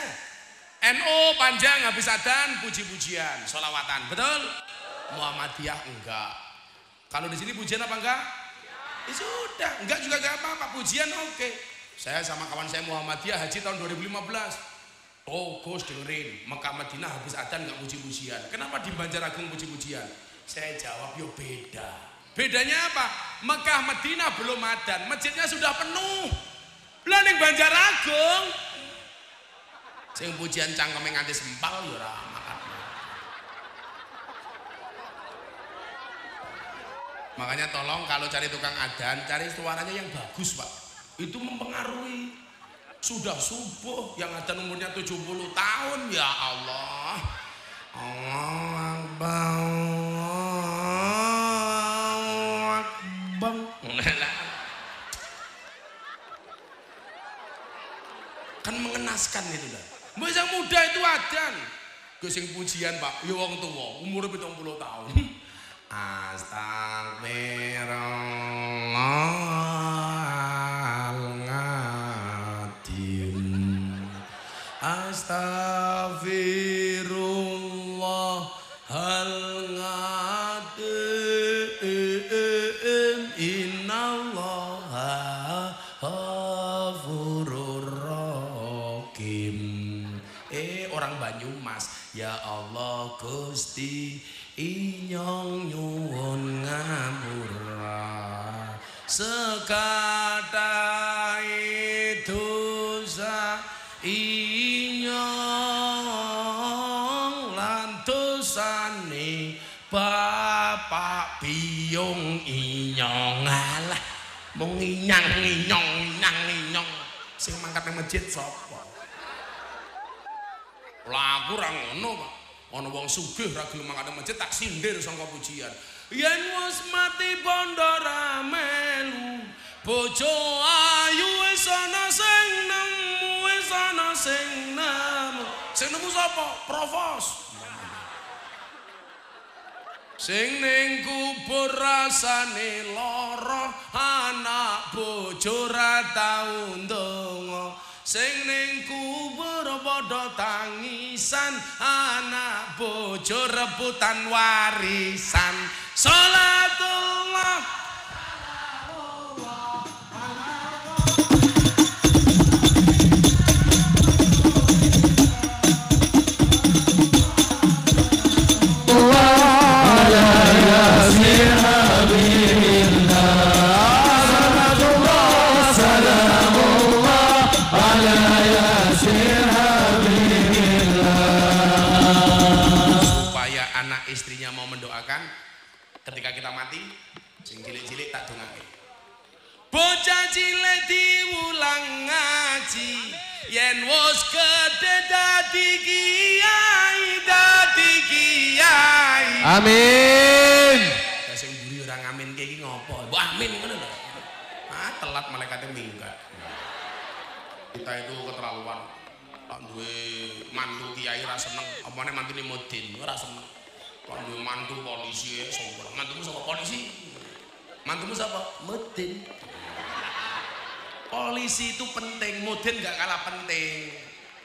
NU panjang habis adan puji-pujian, solawatan, betul? Muhammadiyah enggak. Kalau di sini pujian apa enggak? Ya sudah, enggak juga enggak apa-apa, pujian oke. Saya sama kawan saya Muhammadiyah haji tahun 2015. Oh Gus dengerin, Mekah Madinah habis adan enggak puji-pujian. Kenapa di Banjaragung puji-pujian? Saya jawab, yo beda. Bedanya apa? Mekah Madinah belum adan, masjidnya sudah penuh. Lah ning Banjaragung sing pujian cangkeme nganti sempal ya ora makan. Makanya tolong kalau cari tukang adan, cari suaranya yang bagus, Pak. Itu mempengaruhi. Sudah subuh yang adan umurnya 70 tahun, ya Allah. Allah Akbar. Allah. Kan mengenaskan itu dah. Yang muda itu adan. Gue sing pujian, Pak. Ya wong tua, umur 70 tahun. Astagfirullahaladzim Astagfirullahaladzim Innallaha ghafurur rahim Eh orang Banyumas Ya Allah Gusti Inyong nyuwun ngapura Sekata Mau nginyang nginyong nginyang nginyong Sing mangkat nang masjid sapa Lah aku ora ngono, Pak. Ana wong sugih ra gelem mangkat nang masjid tak sindir sangka pujian. Yen wis mati bondo ra melu, bojo ayu wis ana sing nemu, wis ana sing nemu. Sing nemu sapa? Provos. Sing ning kubur rasane lara anak bojo ra tau ndonga. Sing ning kubur padha tangisan anak bojo rebutan warisan. Salatullah tak dongake. Bocah cilik diulang ngaji yen wis gede dadi kiai dadi kiai. Amin. Lah sing mburi ora ngamin iki ngopo? Mbok amin ngono lho. Ah telat malaikate minggat. Kita itu keterlaluan. Tak duwe mantu kiai ra seneng. Opane mantune mudin ora seneng. Tak duwe mantu polisi ya sombong mantumu sapa? Polisi mantumu sapa mudin polisi itu penting mudin gak kalah penting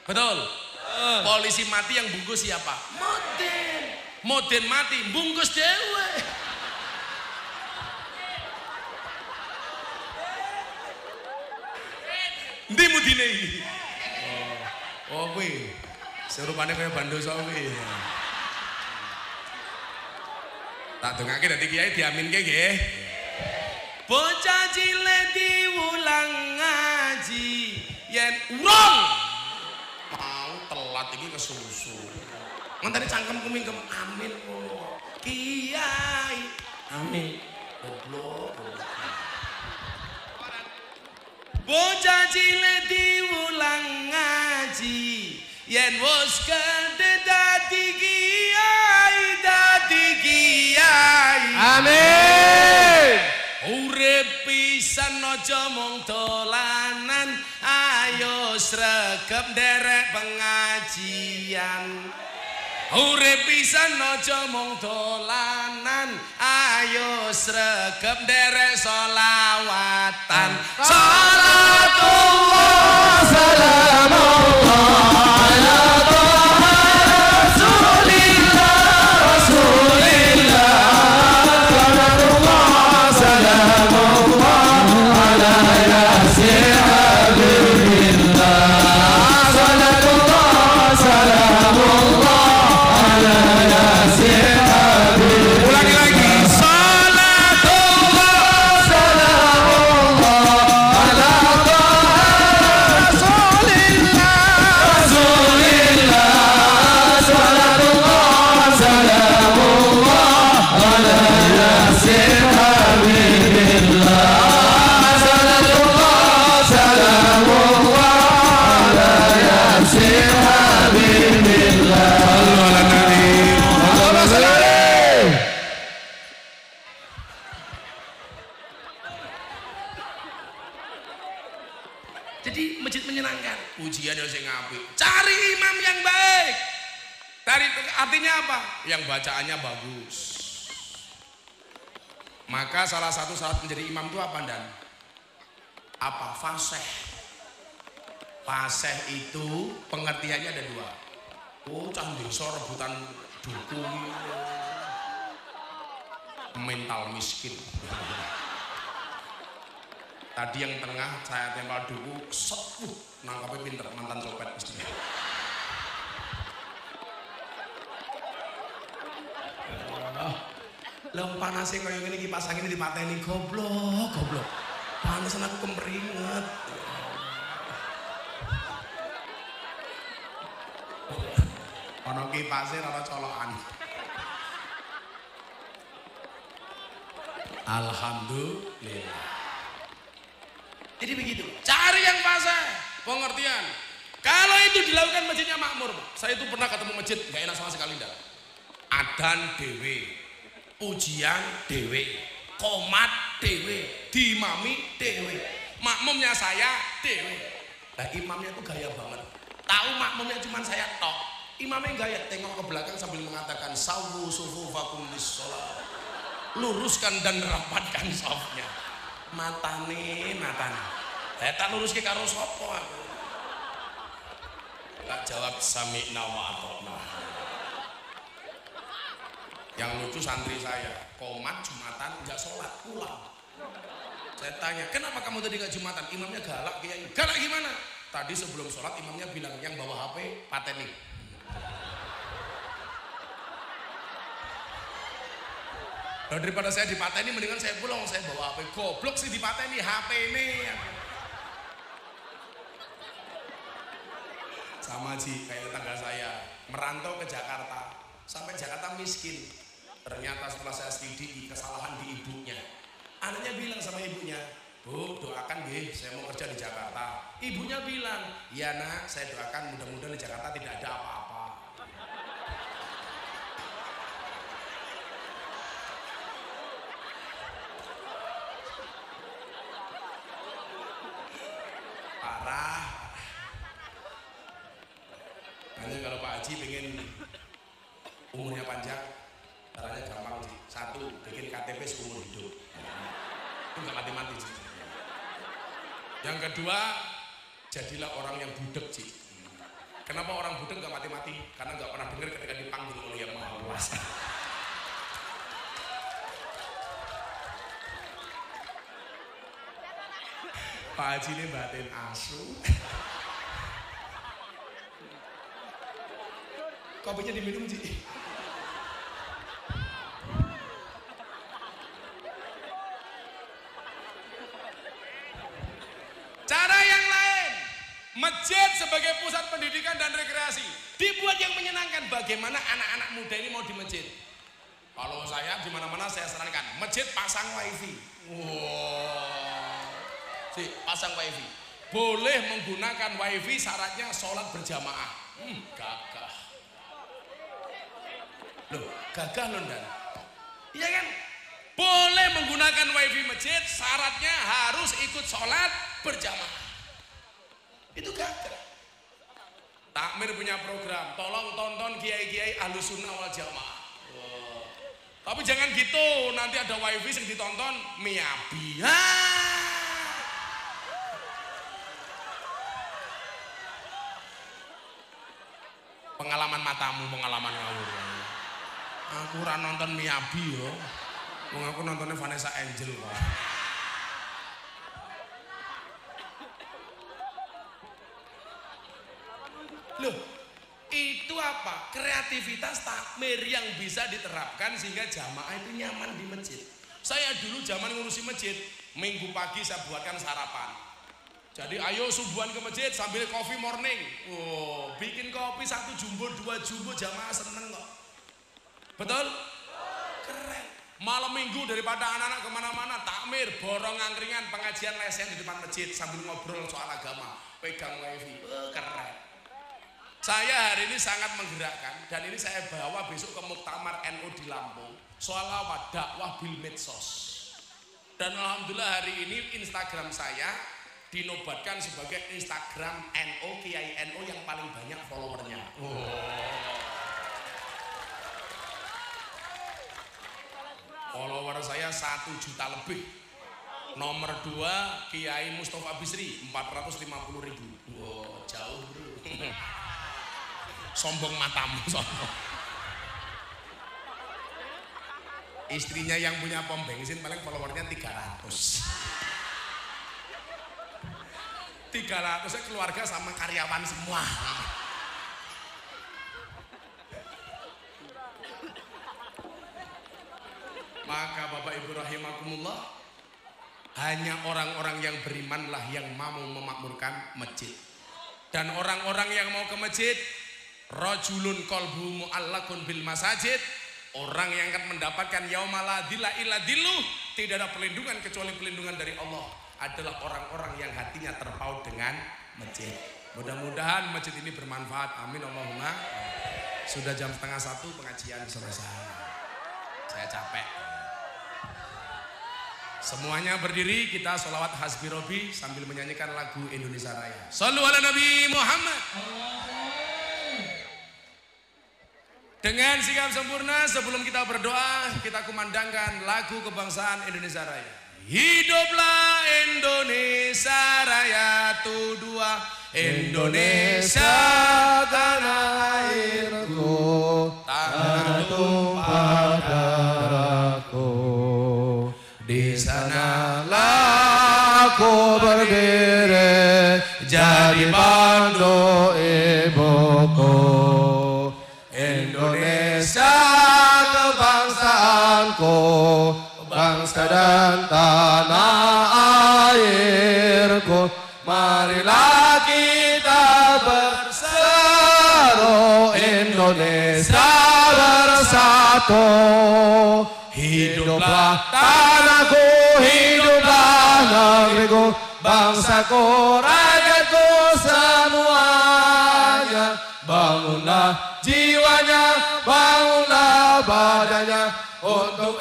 betul polisi mati yang bungkus siapa mudin mudin mati bungkus dewe Ndi mudine iki? Oh, oh kuwi. Serupane kaya bandoso kuwi. Tak dongake dadi kiai diaminke nggih. Bocah cilik diulang ngaji yen urung mau telat iki kesusu. Ngenteni cangkemku mingkem amin ngono. Kiai amin. Goblok. Bocah cilik diulang ngaji yen wis gede dadi kiai aja mung dolanan ayo sregep nderek pengajian. Urip pisan aja mung dolanan ayo sregep nderek selawatan. Salatullah ulangi Maka salah satu syarat menjadi imam itu apa dan? Apa? Fasih. Fasih itu pengertiannya ada dua. Oh, desa rebutan dukung. Mental miskin. Tadi yang tengah saya tempel duku, set, uh, nangkapnya pinter, mantan copet mestinya. Lah panasnya kaya ngene iki pasang ini dipateni goblok, goblok. Panasan aku kemeringet. Ana kipase ora colokan. Alhamdulillah. Jadi begitu. Cari yang fasih, pengertian. Kalau itu dilakukan masjidnya makmur, Pak. Saya itu pernah ketemu masjid, nggak enak sama sekali enggak. Adan dewe, ujian dewe, komat dewe, dimami dewe. Makmumnya saya dewe. Nah imamnya itu gaya banget. Tahu makmumnya cuma saya tok. Imamnya gaya tengok ke belakang sambil mengatakan sawu sufufakum sholat. Luruskan dan rapatkan safnya. Matane, matane. Eh tak lurus ke karo sopo aku. Tak jawab sami nawa atokna. Yang lucu santri saya, komat Jumatan nggak sholat pulang. Saya tanya, kenapa kamu tadi nggak Jumatan? Imamnya galak kiai. Galak gimana? Tadi sebelum sholat imamnya bilang yang bawa HP pateni. Nah, daripada saya dipateni mendingan saya pulang saya bawa HP goblok sih dipateni HP ini sama Ji kayak tetangga saya merantau ke Jakarta sampai Jakarta miskin ternyata setelah saya selidiki kesalahan di ibunya. Anaknya bilang sama ibunya Bu doakan deh saya mau kerja di Jakarta. Ibunya bilang ya nak saya doakan mudah-mudahan di Jakarta tidak ada apa-apa. Parah. Hanya kalau Pak Haji pengen umurnya panjang caranya gampang sih satu bikin KTP seumur hidup itu nggak mati-mati sih yang kedua jadilah orang yang budek sih kenapa orang budek nggak mati-mati? Karena nggak pernah dengar ketika dipanggil oleh yang maha kuasa. Pak Haji ini batin asu. Kopinya diminum Ji cara yang lain masjid sebagai pusat pendidikan dan rekreasi. Dibuat yang menyenangkan bagaimana anak-anak muda ini mau di masjid? Kalau saya di mana-mana saya sarankan. Masjid pasang wifi. Wow. Si pasang wifi. Boleh menggunakan wifi syaratnya sholat berjamaah. Hmm, gagah. Loh gagah loh dan iya kan? Boleh menggunakan wifi masjid syaratnya harus ikut sholat berjamaah. Itu gagah takmir punya program. Tolong tonton kiai-kiai ahlu sunnah wal jamaah. Tapi jangan gitu. Nanti ada wifi yang ditonton miabi. Pengalaman matamu pengalaman ngawur. Aku ora nonton Miyabi yo. Wong aku nontonnya Vanessa Angel kok loh itu apa? Kreativitas takmir yang bisa diterapkan sehingga jamaah itu nyaman di masjid. Saya dulu zaman ngurusi masjid minggu pagi saya buatkan sarapan. Jadi ayo subuhan ke masjid sambil coffee morning. Oh bikin kopi satu jumbo dua jumbo jamaah seneng kok. Betul? Keren. Malam minggu daripada anak-anak ke mana-mana takmir borong angkringan pengajian lesen di depan masjid sambil ngobrol soal agama. Pegang wifi. Oh, keren saya hari ini sangat menggerakkan dan ini saya bawa besok ke Muktamar NU di Lampung soal apa? dakwah bil medsos dan Alhamdulillah hari ini Instagram saya dinobatkan sebagai Instagram NO Kiai NO yang paling banyak followernya. Oh. Follower saya satu juta lebih. Nomor dua Kiai Mustafa Bisri 450 ribu. Wow, jauh bro. [LAUGHS] sombong matamu [LAUGHS] sombong. Istrinya yang punya pom bensin paling followernya 300. 300 keluarga sama karyawan semua maka Bapak Ibu rahimakumullah hanya orang-orang yang berimanlah yang mampu memakmurkan masjid dan orang-orang yang mau ke masjid rajulun qalbu mu'allakun bil masajid orang yang akan mendapatkan yaumala dilla illa dillu tidak ada perlindungan kecuali perlindungan dari Allah adalah orang-orang yang hatinya terpaut dengan masjid. Mudah-mudahan masjid ini bermanfaat. Amin Allahumma. Sudah jam setengah satu pengajian selesai. Saya capek. Semuanya berdiri kita sholawat hasbi robi sambil menyanyikan lagu Indonesia Raya. Sallu ala Nabi Muhammad. Dengan sikap sempurna sebelum kita berdoa kita kumandangkan lagu kebangsaan Indonesia Raya. Hiduplah Indonesia Raya tu dua Indonesia tanah airku tanah tumpah darahku di sanalah aku berdiri jadi pandu bersatu hiduplah tanahku hiduplah negeriku bangsaku rakyatku semuanya. Bangunlah jiwanya bangunlah badannya untuk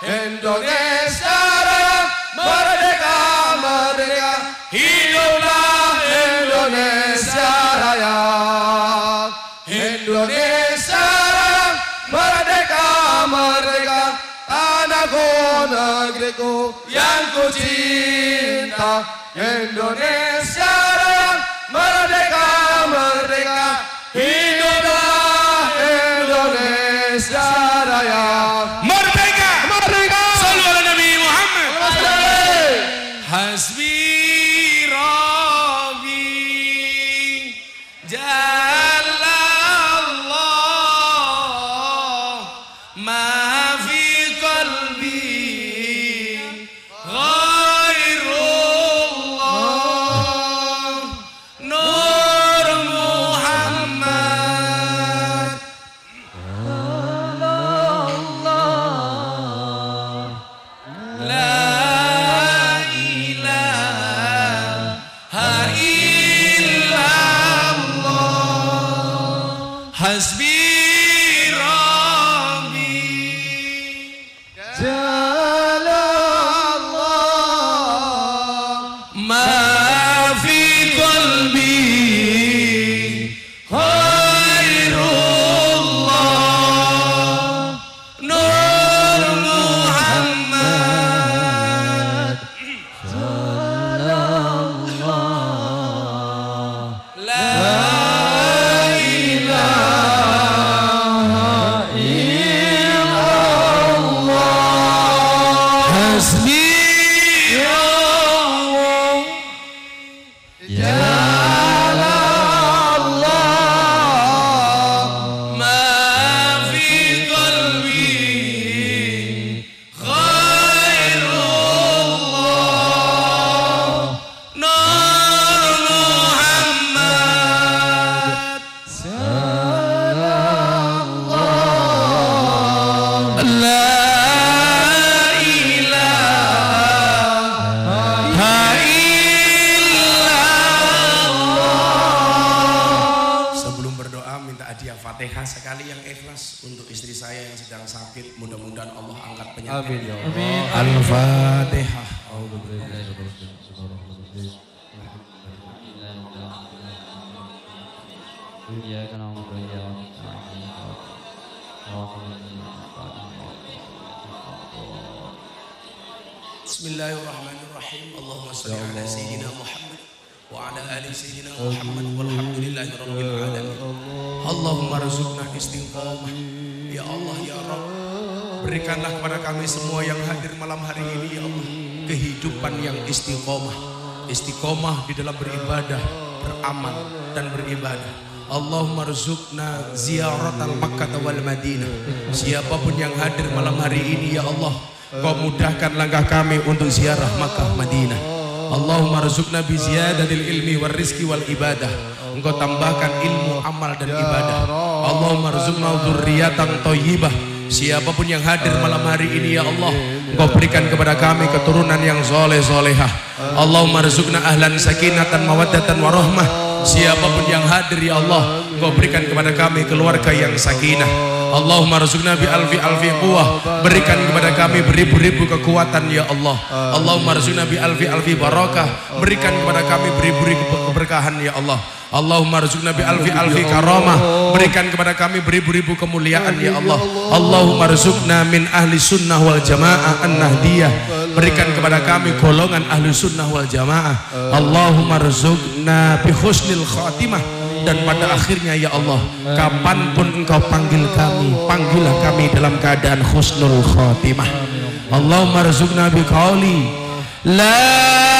Indonesia merdeka merdeka hiduplah Indonesia Indonesia merdeka merdeka yang Indonesia dalam beribadah, beramal dan beribadah. Allahumma rizukna ziarat al-Makkah wal Madinah. Siapa pun yang hadir malam hari ini ya Allah, Kau mudahkan langkah kami untuk ziarah Makkah Madinah. Allahumma rizukna bi ziyadatil ilmi wal rizki wal ibadah. Engkau tambahkan ilmu, amal dan ibadah. Allahumma rizukna dzurriatan thayyibah. Siapa pun yang hadir malam hari ini ya Allah, Engkau berikan kepada kami keturunan yang soleh solehah. Allahumma rizukna ahlan sakinatan mawaddatan warahmah. Siapa pun yang hadir ya Allah, Engkau berikan kepada kami keluarga yang sakinah. Allahumma rizukna bi alfi alfi quwah berikan kepada kami beribu-ribu kekuatan ya Allah. Allahumma rizukna bi alfi alfi barakah. Berikan kepada kami beribu-ribu keberkahan ya Allah. Allahumma rizukna bi alfi alfi karamah. Berikan kepada kami beribu-ribu kemuliaan ya Allah. Allahumma rizukna min ahli sunnah wal jamaah an-nahdiyah berikan kepada kami golongan ahli sunnah wal jamaah. Allahumma rizukna bi khatimah. Dan pada akhirnya ya Allah kapan pun engkau panggil kami panggillah kami dalam keadaan husnul khatimah. Allahumma rizukna bi qawli la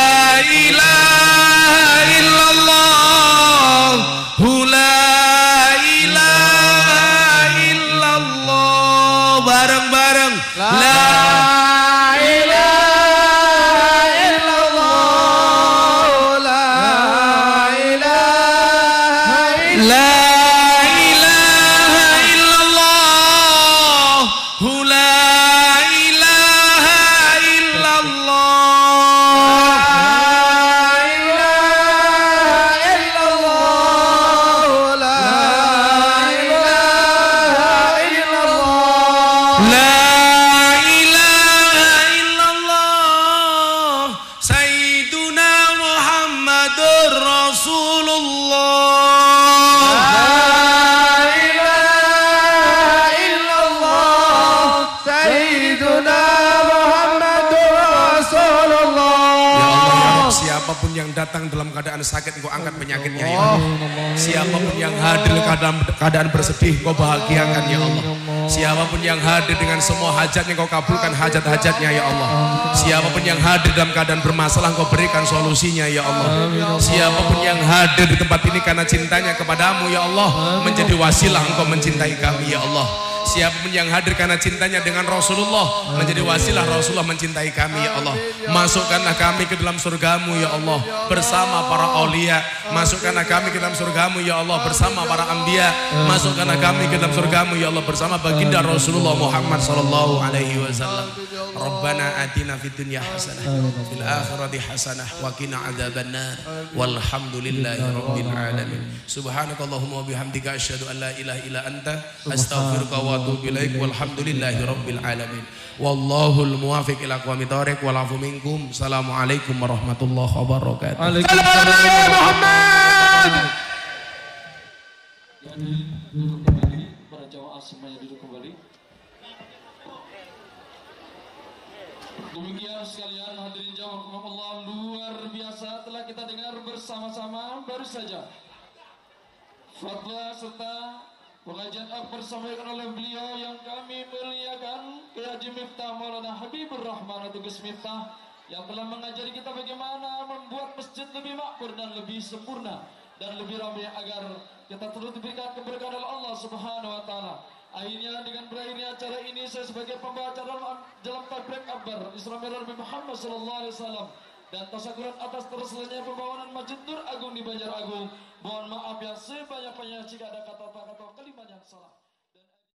penyakitnya ya Allah. Siapa pun yang hadir dalam keadaan bersedih engkau bahagiakan ya Allah. Siapa pun yang hadir dengan semua hajatnya engkau kabulkan hajat-hajatnya ya Allah. Siapa pun yang hadir dalam keadaan bermasalah engkau berikan solusinya ya Allah. Siapa pun yang hadir di tempat ini karena cintanya kepadamu ya Allah menjadi wasilah engkau mencintai kami ya Allah. Siapa pun yang hadir karena cintanya dengan Rasulullah menjadi wasilah Rasulullah mencintai kami ya Allah. Masukkanlah kami ke dalam surgamu ya Allah bersama para aulia. Masukkanlah kami ke dalam surgamu ya Allah bersama para ambia. Masukkanlah kami ke dalam surgamu ya Allah bersama baginda Rasulullah Muhammad sallallahu alaihi wasallam. Rabbana atina fid dunya hasanah fil akhirati hasanah wa qina adzabannar. Walhamdulillahi rabbil alamin. Subhanakallahumma wa bihamdika asyhadu an la ilaha illa anta astaghfiruka wa atubu ilaik walhamdulillahi rabbil alamin. Wallahul muwafiq ila aqwamit thoriq wal afu minkum. Assalamualaikum warahmatullahi wabarakatuh. Para jamaah semuanya duduk kembali. Demikian sekalian hadirin jamaah Allah luar biasa telah kita dengar bersama-sama baru saja fatwa serta pengajian akbar disampaikan oleh beliau yang kami muliakan Kiai Haji Miftah Maulana Habibur Rahman atau Gus Miftah yang telah mengajari kita bagaimana membuat masjid lebih makmur dan lebih sempurna dan lebih ramai agar kita terus diberikan keberkahan oleh Allah Subhanahu wa taala. Akhirnya dengan berakhirnya acara ini saya sebagai pembawa acara dalam, dalam tablik akbar Islam Nabi Muhammad sallallahu alaihi wasallam dan tasakuran atas terselesainya pembangunan Masjid Nur Agung di Banjar Agung. Mohon maaf yang sebanyak-banyaknya jika ada kata-kata.